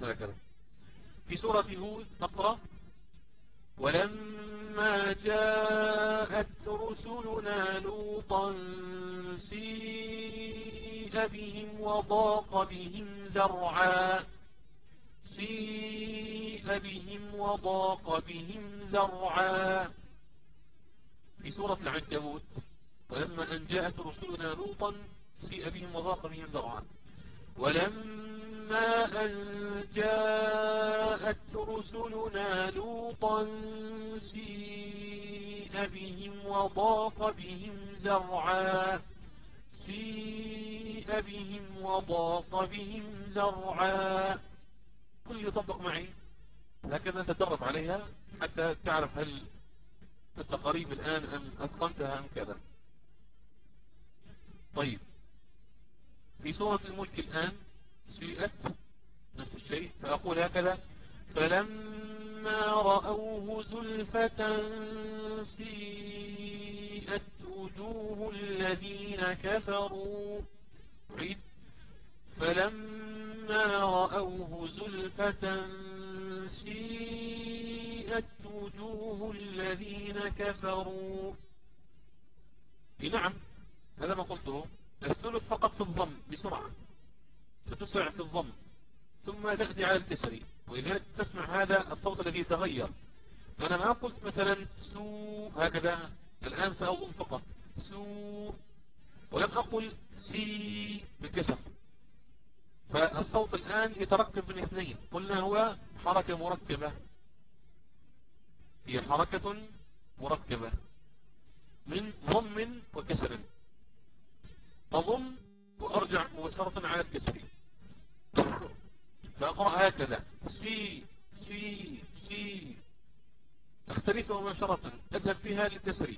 Speaker 1: هكذا. في سورة هود نقرأ ولما جاءت رسلنا لوطا سيء بهم وضاق بهم ذرعا سيء بهم وضاق بهم ذرعا. في سورة العنكبوت ولما أن جاءت رسلنا لوطا سيء بهم وضاق بهم ذرعا ولما أن جاءت رسلنا لوطا سيء بهم وضاق بهم ذرعا سيء بهم وضاق بهم ذرعا كل يطبق معي هكذا تدرب عليها حتى تعرف هل أنت قريب الآن أم أتقنتها أم كذا. طيب. في سورة الملك الآن سيئت نفس الشيء فأقول هكذا فلما رأوه زلفة سيئت وجوه الذين كفروا. عيد فلما رأوه زلفة سيئت وجوه الذين كفروا. نعم هذا ما قلته. الثلث فقط في الضم بسرعة. ستسرع في الضم. ثم تأتي على الكسر. ولذلك تسمع هذا الصوت الذي يتغير. فأنا ما قلت مثلا سو هكذا. الآن سأضم فقط. سو ولم أقل سي بالكسر. فالصوت الآن يتركب من اثنين. قلنا هو حركة مركبة. هي حركة مركبة. من ضم وكسر. أضم وأرجع مباشرة على الكسر. فأقرأ هكذا. سي سي سي اختلفها مباشرة. أذهب بها للكسر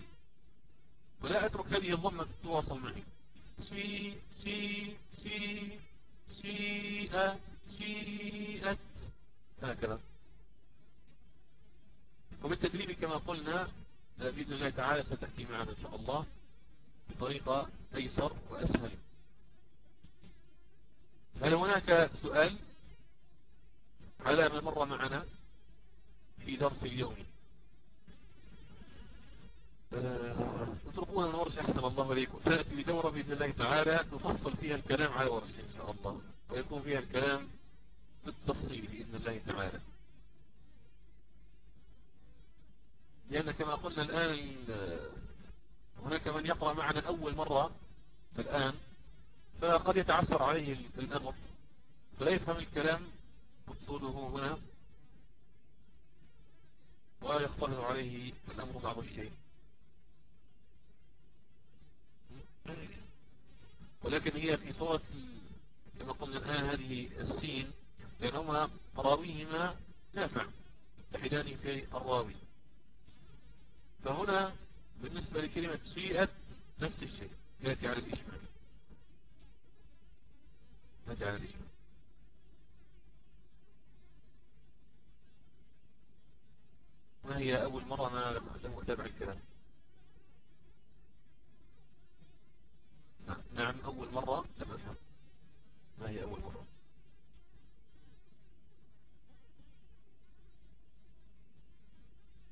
Speaker 1: ولا أترك هذه الضمة تتواصل معي. سي سي سي سيئة سيئت هكذا. وبالتدريب كما قلنا بإذن الله تعالى ستأتي معنا إن شاء الله. بطريقة أيسر وأسهل. هل هناك سؤال على ما مر معنا في درس اليوم؟ آه، اتركونا من ورش أحسن الله عليكم. سأتي بدورة بإذن الله تعالى. نفصل فيها الكلام على ورش إن شاء الله ويكون فيها الكلام بالتفصيل بإذن الله تعالى. لأن كما قلنا الآن هناك من يقرأ معنا أول مرة الآن فقد يتعسر عليه الأمر فلا يفهم الكلام مقصوده هنا ويختلط عليه الأمر بعض الشيء. ولكن هي في صورة كما قلنا الآن هذه السين لأنهما راويهما نافع تحدان في الراوي. فهنا بالنسبة لكلمة سيئة نفس الشيء. يأتي على الإشمال يأتي على الإشمال ما هي أول مرة أنا لم أتابع الكلام؟ نعم أول مرة لم أفهم. ما هي أول مرة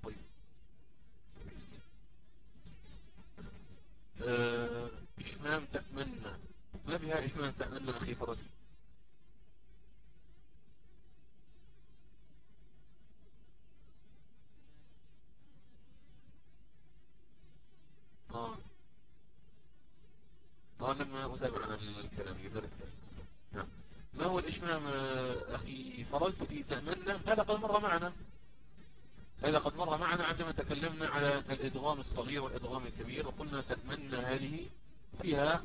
Speaker 1: طيب آه، إشمام تأمنا ما بها إشمام تأمنا أخي فرج آه آه لما أتابع عن الكلام لذلك نعم. ما هو الإشمام أخي فرج في تأمنا هذا قد مر معنا. هذا قد مر معنا عندما تكلمنا على الإدغام الصغير والإدغام الكبير وقلنا تأمنا هذه فيها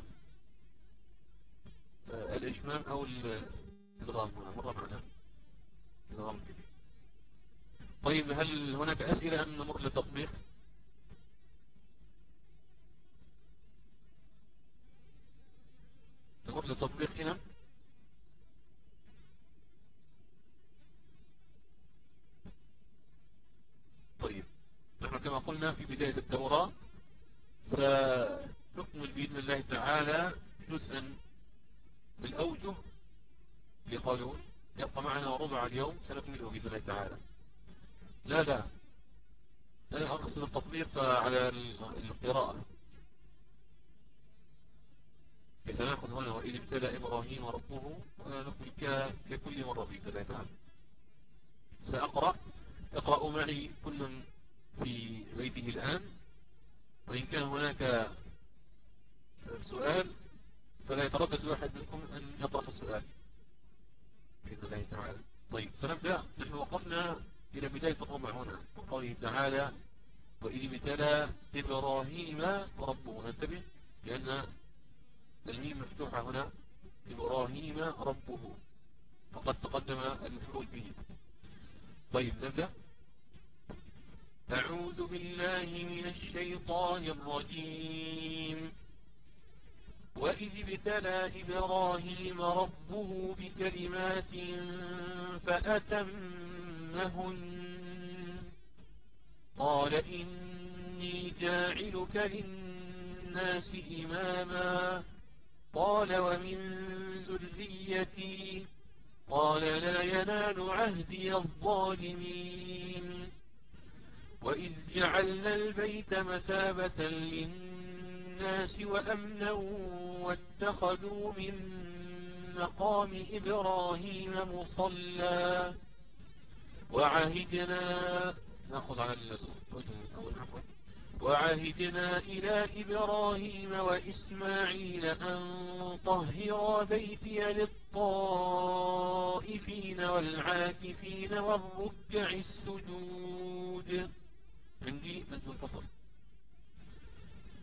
Speaker 1: الإشمام أو الإدغام هنا مر معنا الإدغام الكبير طيب هل هناك أسئلة أم نمر للتطبيق؟ نمر للتطبيق هنا. طيب نحن كما قلنا في بداية الدورة سنكمل بإذن الله تعالى جزءا بالأوجه لقالون يبقى معنا ربع اليوم سنكمله بإذن الله تعالى. لا لا أنا أقصد التطبيق على القراءة. سنأخذ هنا وإذ ابتلى إبراهيم ربه ونكمل ككل مرة بإذن الله تعالى. سأقرأ. اقرأوا معي كل في بيته الآن. وإن كان هناك سؤال فلا يتردد واحد منكم أن يطرح السؤال. بإذن الله تعالى. طيب سنبدأ. نحن وقفنا إلى بداية الربع هنا. وقوله تعالى وإذ ابتلى إبراهيم ربه. ننتبه لأن الميم مفتوحة هنا. إبراهيم ربه. فقد تقدم المفعول به. طيب نبدأ. أعوذ بالله من الشيطان الرجيم. وإذ ابتلى إبراهيم ربه بكلمات فأتمهن قال إني جاعلك للناس إماما قال ومن ذريتي قال لا ينال عهدي الظالمين وإذ جعلنا البيت مثابة للناس وأمنا واتخذوا من مقام إبراهيم مصلى. وعهدنا نأخذ على الأول عفوا وعهدنا إلى إبراهيم وإسماعيل أن طهر بيتي للطائفين والعاكفين والركع السجود. عندي مد الفصل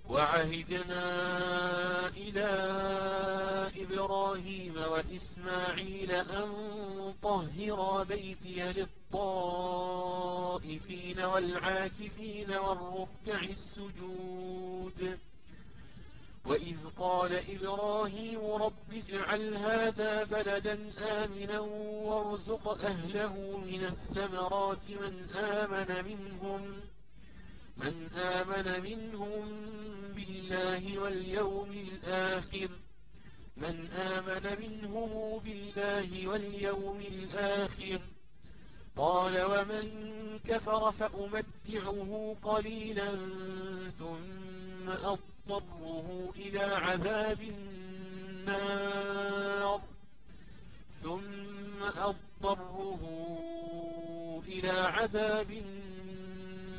Speaker 1: وعهدنا إلى إبراهيم وإسماعيل أن طهر بيتي للطائفين والعاكفين والركع السجود. وإذ قال إبراهيم رب اجعل هذا بلدا آمنا وارزق أهله من الثمرات من آمن منهم. من آمن منهم بالله واليوم الآخر. من آمن منهم بالله واليوم الآخر. قال ومن كفر فأمتعه قليلا ثم أضطره إلى عذاب النار. ثم أضطره إلى عذاب النار.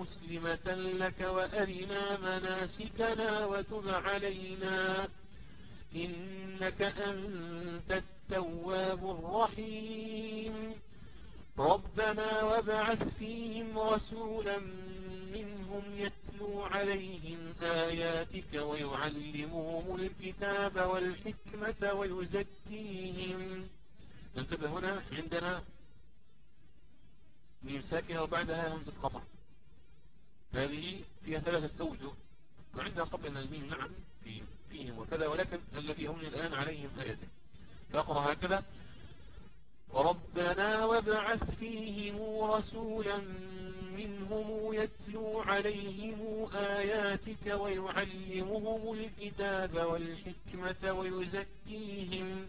Speaker 1: مسلمة لك وأرنا مناسكنا وتب علينا. إنك أنت التواب الرحيم. ربنا وابعث فيهم رسولا منهم يتلو عليهم آياتك ويعلمهم الكتاب والحكمة ويزكيهم. ننتبه هنا عندنا ميم ساكنة وبعدها همزة قطع. هذه فيها ثلاثة أوجه وعندها قبل الميم نعم في فيهم وكذا ولكن الذي هم الآن عليهم آياته فأقرأ هكذا. ربنا وابعث فيهم رسولا منهم يتلو عليهم آياتك ويعلمهم الكتاب والحكمة ويزكيهم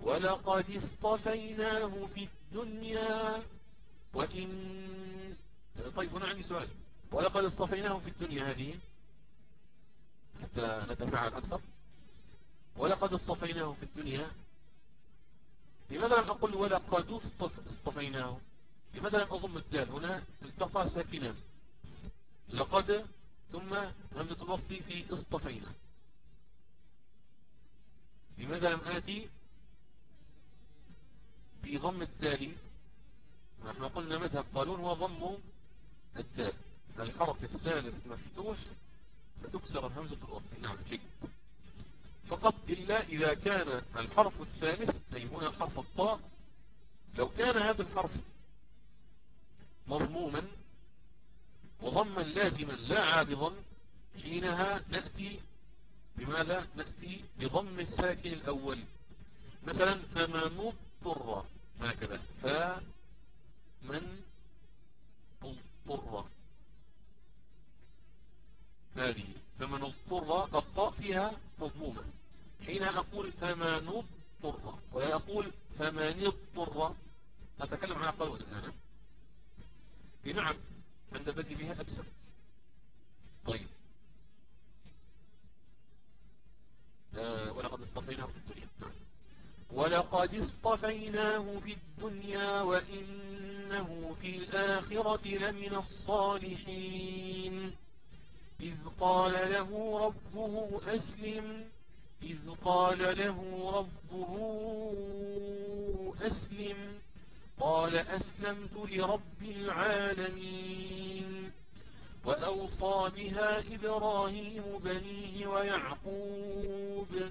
Speaker 1: ولقد اصطفيناه في الدنيا وإن طيب هنا عندي سؤال. ولقد اصطفيناه في الدنيا هذه حتى نتفاعل أكثر. ولقد اصطفيناه في الدنيا لماذا لم أقول ولقد اصطفيناه؟ لماذا لم أضم الدال؟ هنا التقى ساكنا. لقد ثم همزة الوصف في اصطفينا. لماذا لم آتي؟ بضم الدال نحن قلنا مذهب قالون هو ضم الدال الحرف الثالث مفتوح فتكسر همزة الوصف نعم جيد. فقط إلا إذا كان الحرف الثالث أي هنا حرف الطاء لو كان هذا الحرف مضموما وضما لازما لا عابضا حينها نأتي بماذا؟ نأتي بضم الساكن الأول. مثلا فما نضطر هكذا. فمن اضطر. هذه. فمن اضطر الطاء فيها مضمومة حين أقول فمن اضطر ولا أقول فمن اضطر. أتكلم عن قول الآن. بنعم عند بدي بها أكثر طيب. آه ولقد اصطفيناه في الدنيا. نعم. ولقد اصطفيناه في الدنيا وإنه في الآخرة لمن الصالحين. إذ قال له ربه أسلم إذ قال له ربه أسلم قال أسلمت لرب العالمين. وأوصى بها إبراهيم بنيه ويعقوب.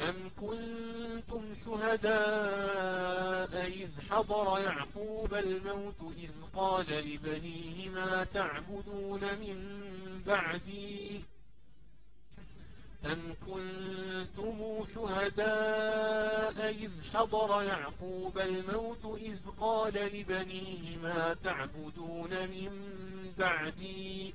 Speaker 1: أم كنتم شهداء إذ حضر يعقوب الموت إذ قال لبنيه ما تعبدون من بعدي أم كنتم شهداء إذ حضر يعقوب الموت إذ قال لبنيه ما تعبدون من بعدي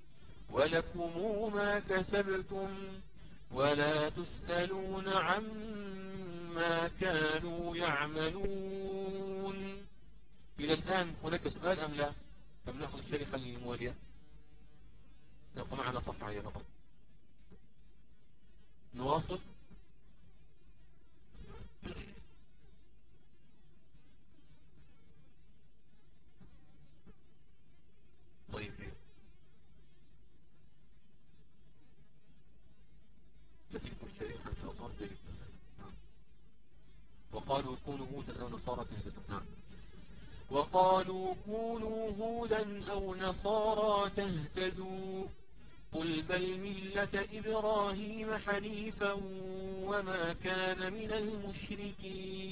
Speaker 1: ولكم ما كسبتم ولا تسألون عما كانوا يعملون. إلى الآن هناك سؤال أم لا؟ أم نأخذ الشريحة الموالية؟ يبقى معنا صفحة يا رب. نواصل. طيب. وقالوا كونوا هودا أو نصارى تهتدوا نعم. وقالوا كونوا هودا أو نصارى تهتدوا. قل بل ملة إبراهيم حنيفا وما كان من المشركين.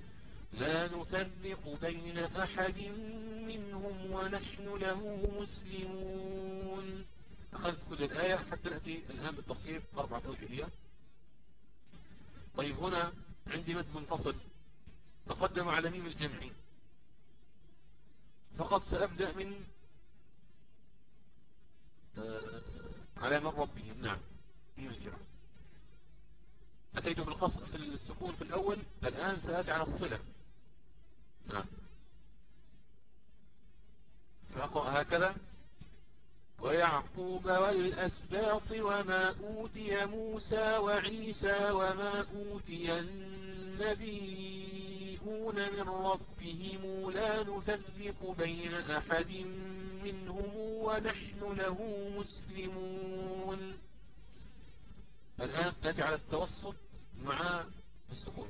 Speaker 1: لا نفرق بين أحد منهم ونحن له مسلمون. أخذت كل الآية حتى نأتي الآن بالتفصيل أربعة أوجهية طيب هنا عندي مد منفصل. تقدم على ميم الجمع. فقط سأبدأ من آه على من ربهم نعم ميم الجمع. أتيت بالقصر في السكون في الأول الآن سأتي على الصلة. نعم. فأقرأ هكذا. ويعقوب والأسباط وما أوتي موسى وعيسى وما أوتي النبيون من ربهم لا نفرق بين أحد منهم ونحن له مسلمون. الآن على التوسط مع السكون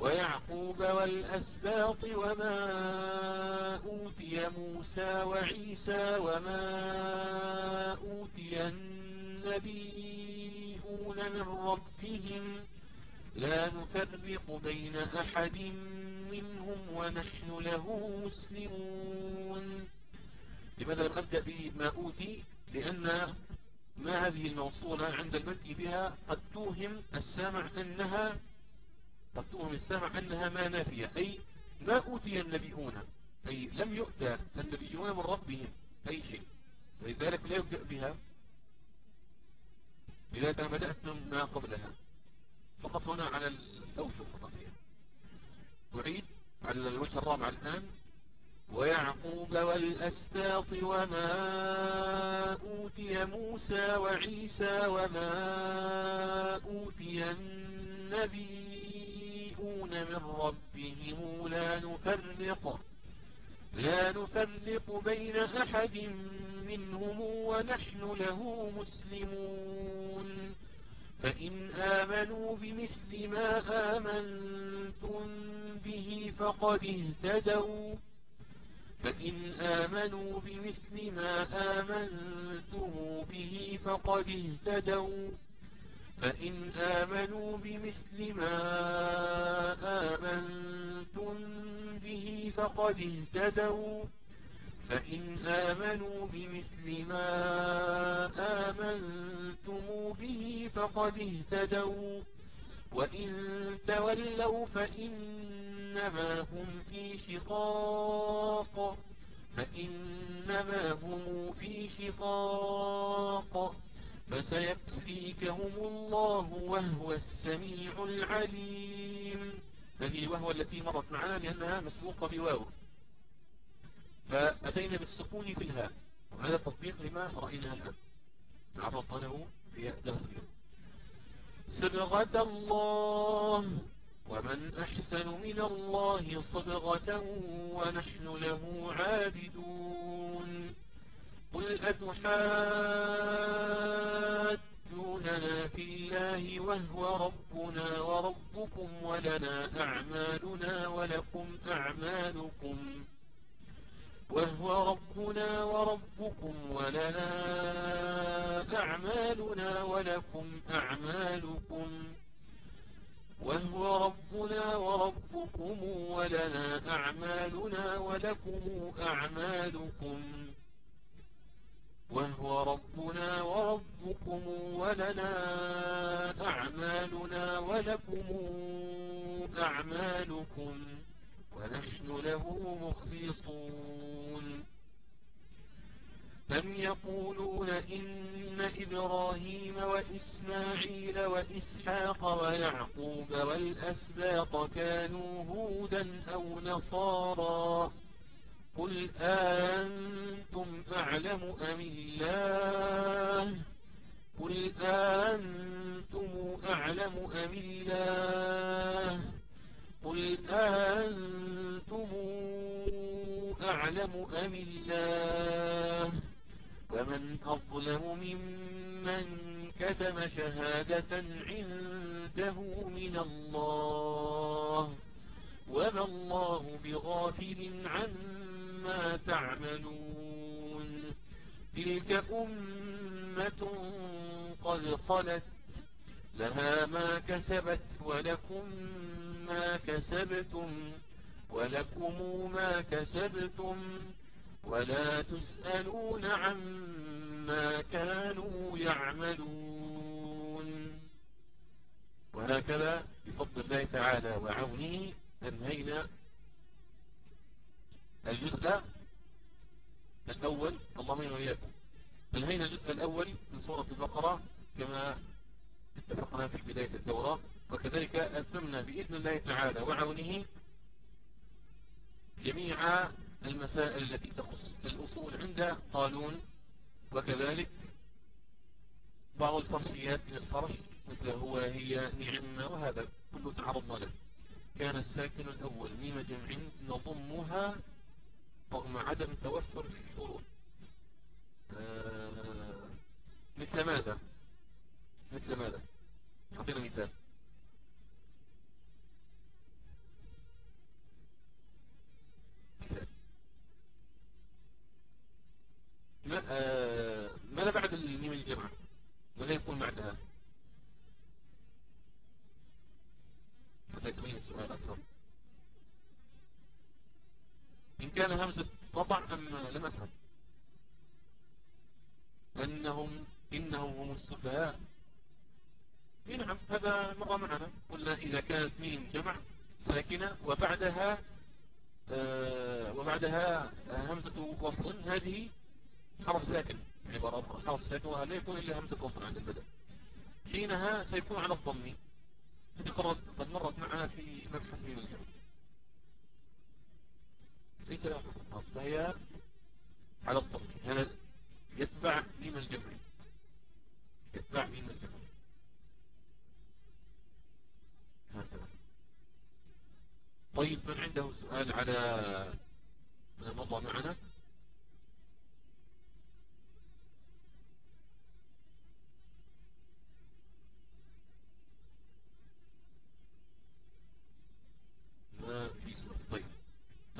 Speaker 1: ويعقوب والأسباط وما أوتي موسى وعيسى وما أوتي النبيون من ربهم لا نفرق بين أحد منهم ونحن له مسلمون. لماذا لم أبدأ بما أوتي؟ لأن ما هذه الموصولة عند البدء بها قد توهم السامع أنها قد توهم السامع أنها ما نافية أي ما أوتي النبيون أي لم يؤتى النبيون من ربهم أي شيء. ولذلك لا يبدأ بها لذلك بدأت ما قبلها. فقط هنا على الأوجه فقط هي. أعيد على الوجه الرابع الآن. ويعقوب والأسباط وما أوتي موسى وعيسى وما أوتي النبيون من ربهم لا نفرق لا نفرق بين أحد منهم ونحن له مسلمون. فإن آمنوا بمثل ما آمنتم به فقد اهتدوا. فإن آمنوا بمثل ما آمنتم به فقد اهتدوا. فإن آمنوا بمثل ما آمنتم به فقد اهتدوا. فإن آمنوا بمثل ما آمنتم به فقد اهتدوا. وإن تولوا فإنما هم في شقاق. فإنما هم في شقاق. فسيكفيكهم الله وهو السميع العليم. هذه وهو التي مرت معنا لأنها مسبوقة بواو. فأتينا بالسكون في الهاء وهذا تطبيق لما رأينا الآن. تعرضنا له في درس اليوم. صبغة الله ومن أحسن من الله صبغة ونحن له عابدون. قل أتحاجوننا في الله وهو ربنا وربكم ولنا أعمالنا ولكم أعمالكم وهو ربنا وربكم ولنا أعمالنا ولكم أعمالكم وهو ربنا وربكم ولنا أعمالنا ولكم أعمالكم وهو ربنا وربكم ولنا أعمالنا ولكم أعمالكم ونحن له مخلصون. أم يقولون إن إبراهيم وإسماعيل وإسحاق ويعقوب والأسباط كانوا هودا أو نصارا قل أنتم أعلم أم الله قل أنتم أعلم أم الله قل أنتم أعلم أم الله ومن أظلم ممن كتم شهادة عنده من الله وما الله بغافل تعملون. تلك أمة قد خلت لها ما كسبت ولكم ما كسبتم ولكم ما كسبتم ولا تسألون عما كانوا يعملون. وهكذا بفضل الله تعالى وعونه أنهينا الجزء الأول اللهم وإياكم. أنهينا الجزء الأول؟ من سورة البقرة كما اتفقنا في بداية الدورة. وكذلك أتممنا بإذن الله تعالى وعونه جميع المسائل التي تخص الأصول عند قانون وكذلك بعض الفرشيات من الفرش مثل هو هي نعمة وهذا كله تعرضنا له. كان الساكن الأول ميم جمع نضمها رغم عدم توفر الشروط آه مثل ماذا؟ مثل ماذا؟ أعطينا مثال. مثال. ما آه ماذا بعد الميم الجمع ماذا يكون بعدها؟ حتى يتبين السؤال أكثر. إن كان همزة قطع أم لم أفهم. أنهم إنهم هم السفهاء. نعم هذا مر معنا. قلنا إذا كانت ميم جمع ساكنة وبعدها آه وبعدها همزة وصل هذه حرف ساكن. عبارة أخرى حرف ساكن لا يكون إلا همزة وصل عند البدء. حينها سيكون على الضم. هذه قد مرت معنا في مبحث ميم الجمع. ليس لها أصل هي على الضم هذا يتبع ميم الجمع يتبع ميم الجمع هكذا. طيب من عنده سؤال على ما مضى معنا؟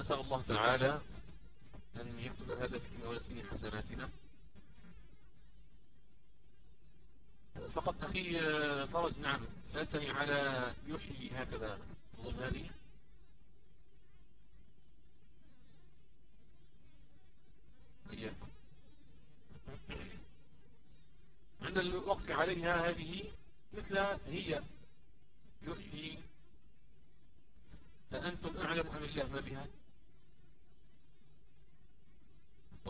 Speaker 1: نسأل الله تعالى أن يكتب هذا في موازين حسناتنا. فقط أخي آه، فرج نعم سألتني على يحيي هكذا أظن هذه. إياكم عند الوقف عليها هذه مثل هي يحيي فأنتم أعلم أم الله ما بها؟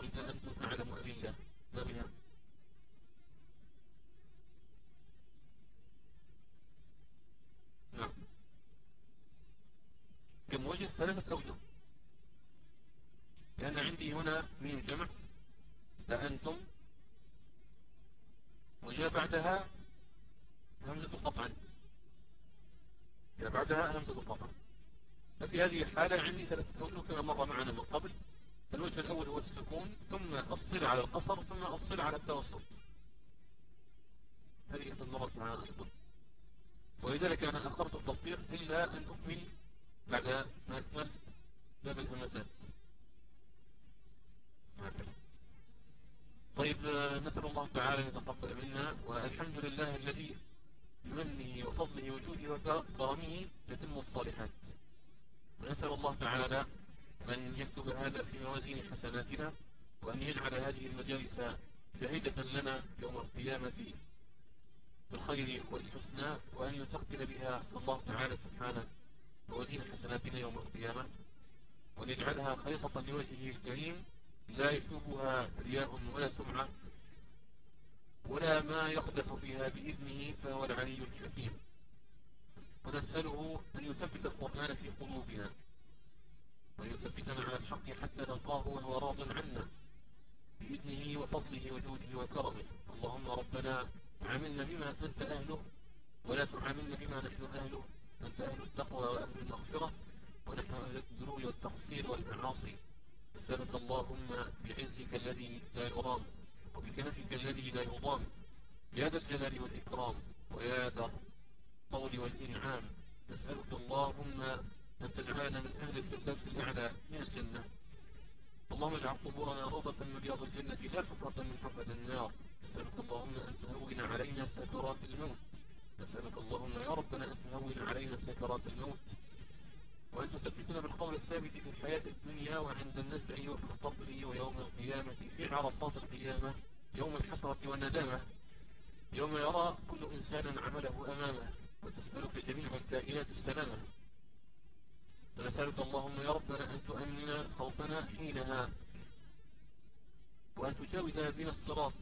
Speaker 1: أنتم أعلم أم الله ما بها نعم. كم وجه ثلاثة أوجه. لأن عندي هنا مين جمع أأنتم وجاء بعدها همزة القطع جاء بعدها همزة القطع ففي هذه الحالة عندي ثلاثة أوجه كما مر معنا من قبل. الوجه الأول هو السكون ثم أفصل على القصر ثم أفصل على التوسط. هذه قد معنا أيضا ولذلك أنا أخرت التطبيق إلا أن أكمل بعد ما أكملت باب الهمزات. طيب نسأل الله تعالى أن يتقبل منا والحمد لله الذي بمنه وفضله وجوده وكرمه يتم الصالحات. ونسأل الله تعالى أن يكتب هذا في موازين حسناتنا وأن يجعل هذه المجالس شهيدة لنا يوم القيامة بالخير والحسنى وأن يثقل بها الله تعالى سبحانه موازين حسناتنا يوم القيامة وأن يجعلها خيصة لوجهه الكريم لا يشوبها رياء ولا سمعة ولا ما يقدح فيها بإذنه فهو العلي الحكيم. ونسأله أن يثبت القرآن في قلوبنا ويثبتنا على الحق حتى نلقاه وهو راض عنا بإذنه وفضله وجوده وكرمه. اللهم ربنا عاملنا بما أنت أهله ولا تعاملنا بما نحن أهله. أنت أهل التقوى وأهل المغفرة ونحن أهل الدروي والتقصير والمعاصي. نسألك اللهم بعزك الذي لا يرام وبكنفك الذي لا يضام. يا ذا الجلال والإكرام ويا ذا الطول والإنعام. نسألك اللهم أن تجعلنا من أهل الفردوس الأعلى من الجنة. اللهم اجعل قبورنا روضة من رياض الجنة لا حفرة من حفظ النار. نسألك اللهم أن تهون علينا سكرات الموت. نسألك اللهم يا ربنا أن تهون علينا سكرات الموت. وأن تثبتنا بالقول الثابت في الحياة الدنيا وعند النسع وفي القبر ويوم القيامة في عرصات القيامة. يوم الحسرة والندامة. يوم يرى كل إنسان عمله أمامه. وتسألك جميع الكائنات السلامة. ونسألك اللهم يا ربنا أن تؤمن خوفنا حينها وأن تجاوز بنا الصراط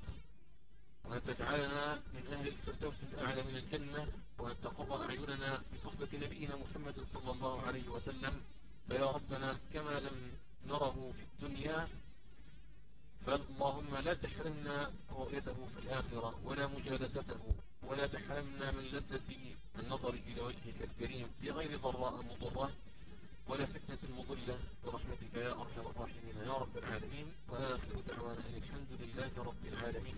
Speaker 1: وأن تجعلنا من أهل الفردوس الأعلى من الجنة وأن تقر أعيننا بصحبة نبينا محمد صلى الله عليه وسلم. فيا ربنا كما لم نره في الدنيا فاللهم لا تحرمنا رؤيته في الآخرة ولا مجالسته ولا تحرمنا من لذة النظر إلى وجهك الكريم بغير ضراء مضرة. ولا فتنة مضلة برحمتك يا أرحم الراحمين يا رب العالمين. وآخر دعوانا أن الحمد لله رب العالمين.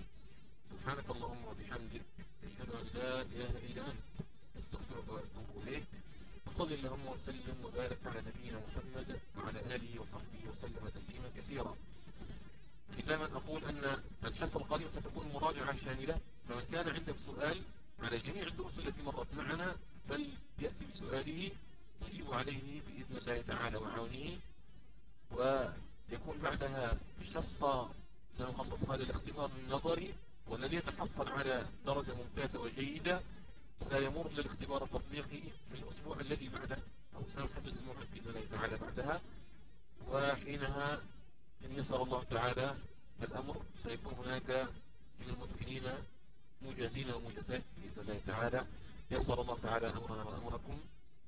Speaker 1: سبحانك اللهم وبحمدك أشهد أن لا إله إلا أنت أستغفرك وأتوب إليك. وصل اللهم وسلم وبارك على نبينا محمد وعلى آله وصحبه وسلم تسليما كثيرا. ختاما أقول أن الحصة القادمة ستكون مراجعة شاملة. فمن كان عنده سؤال على جميع الدروس التي مرت معنا فليأتي بسؤاله نجيب عليه بإذن الله تعالى وعونه ويكون بعدها حصة سنخصصها للاختبار النظري والذي يتحصل على درجة ممتازة وجيدة سيمر للاختبار التطبيقي في الأسبوع الذي بعده أو سنحدد الموعد بإذن الله تعالى بعدها. وحينها إن يسر الله تعالى الأمر سيكون هناك من المتقنين مجازين ومجازات بإذن الله تعالى. يسر الله تعالى أمرنا وأمركم.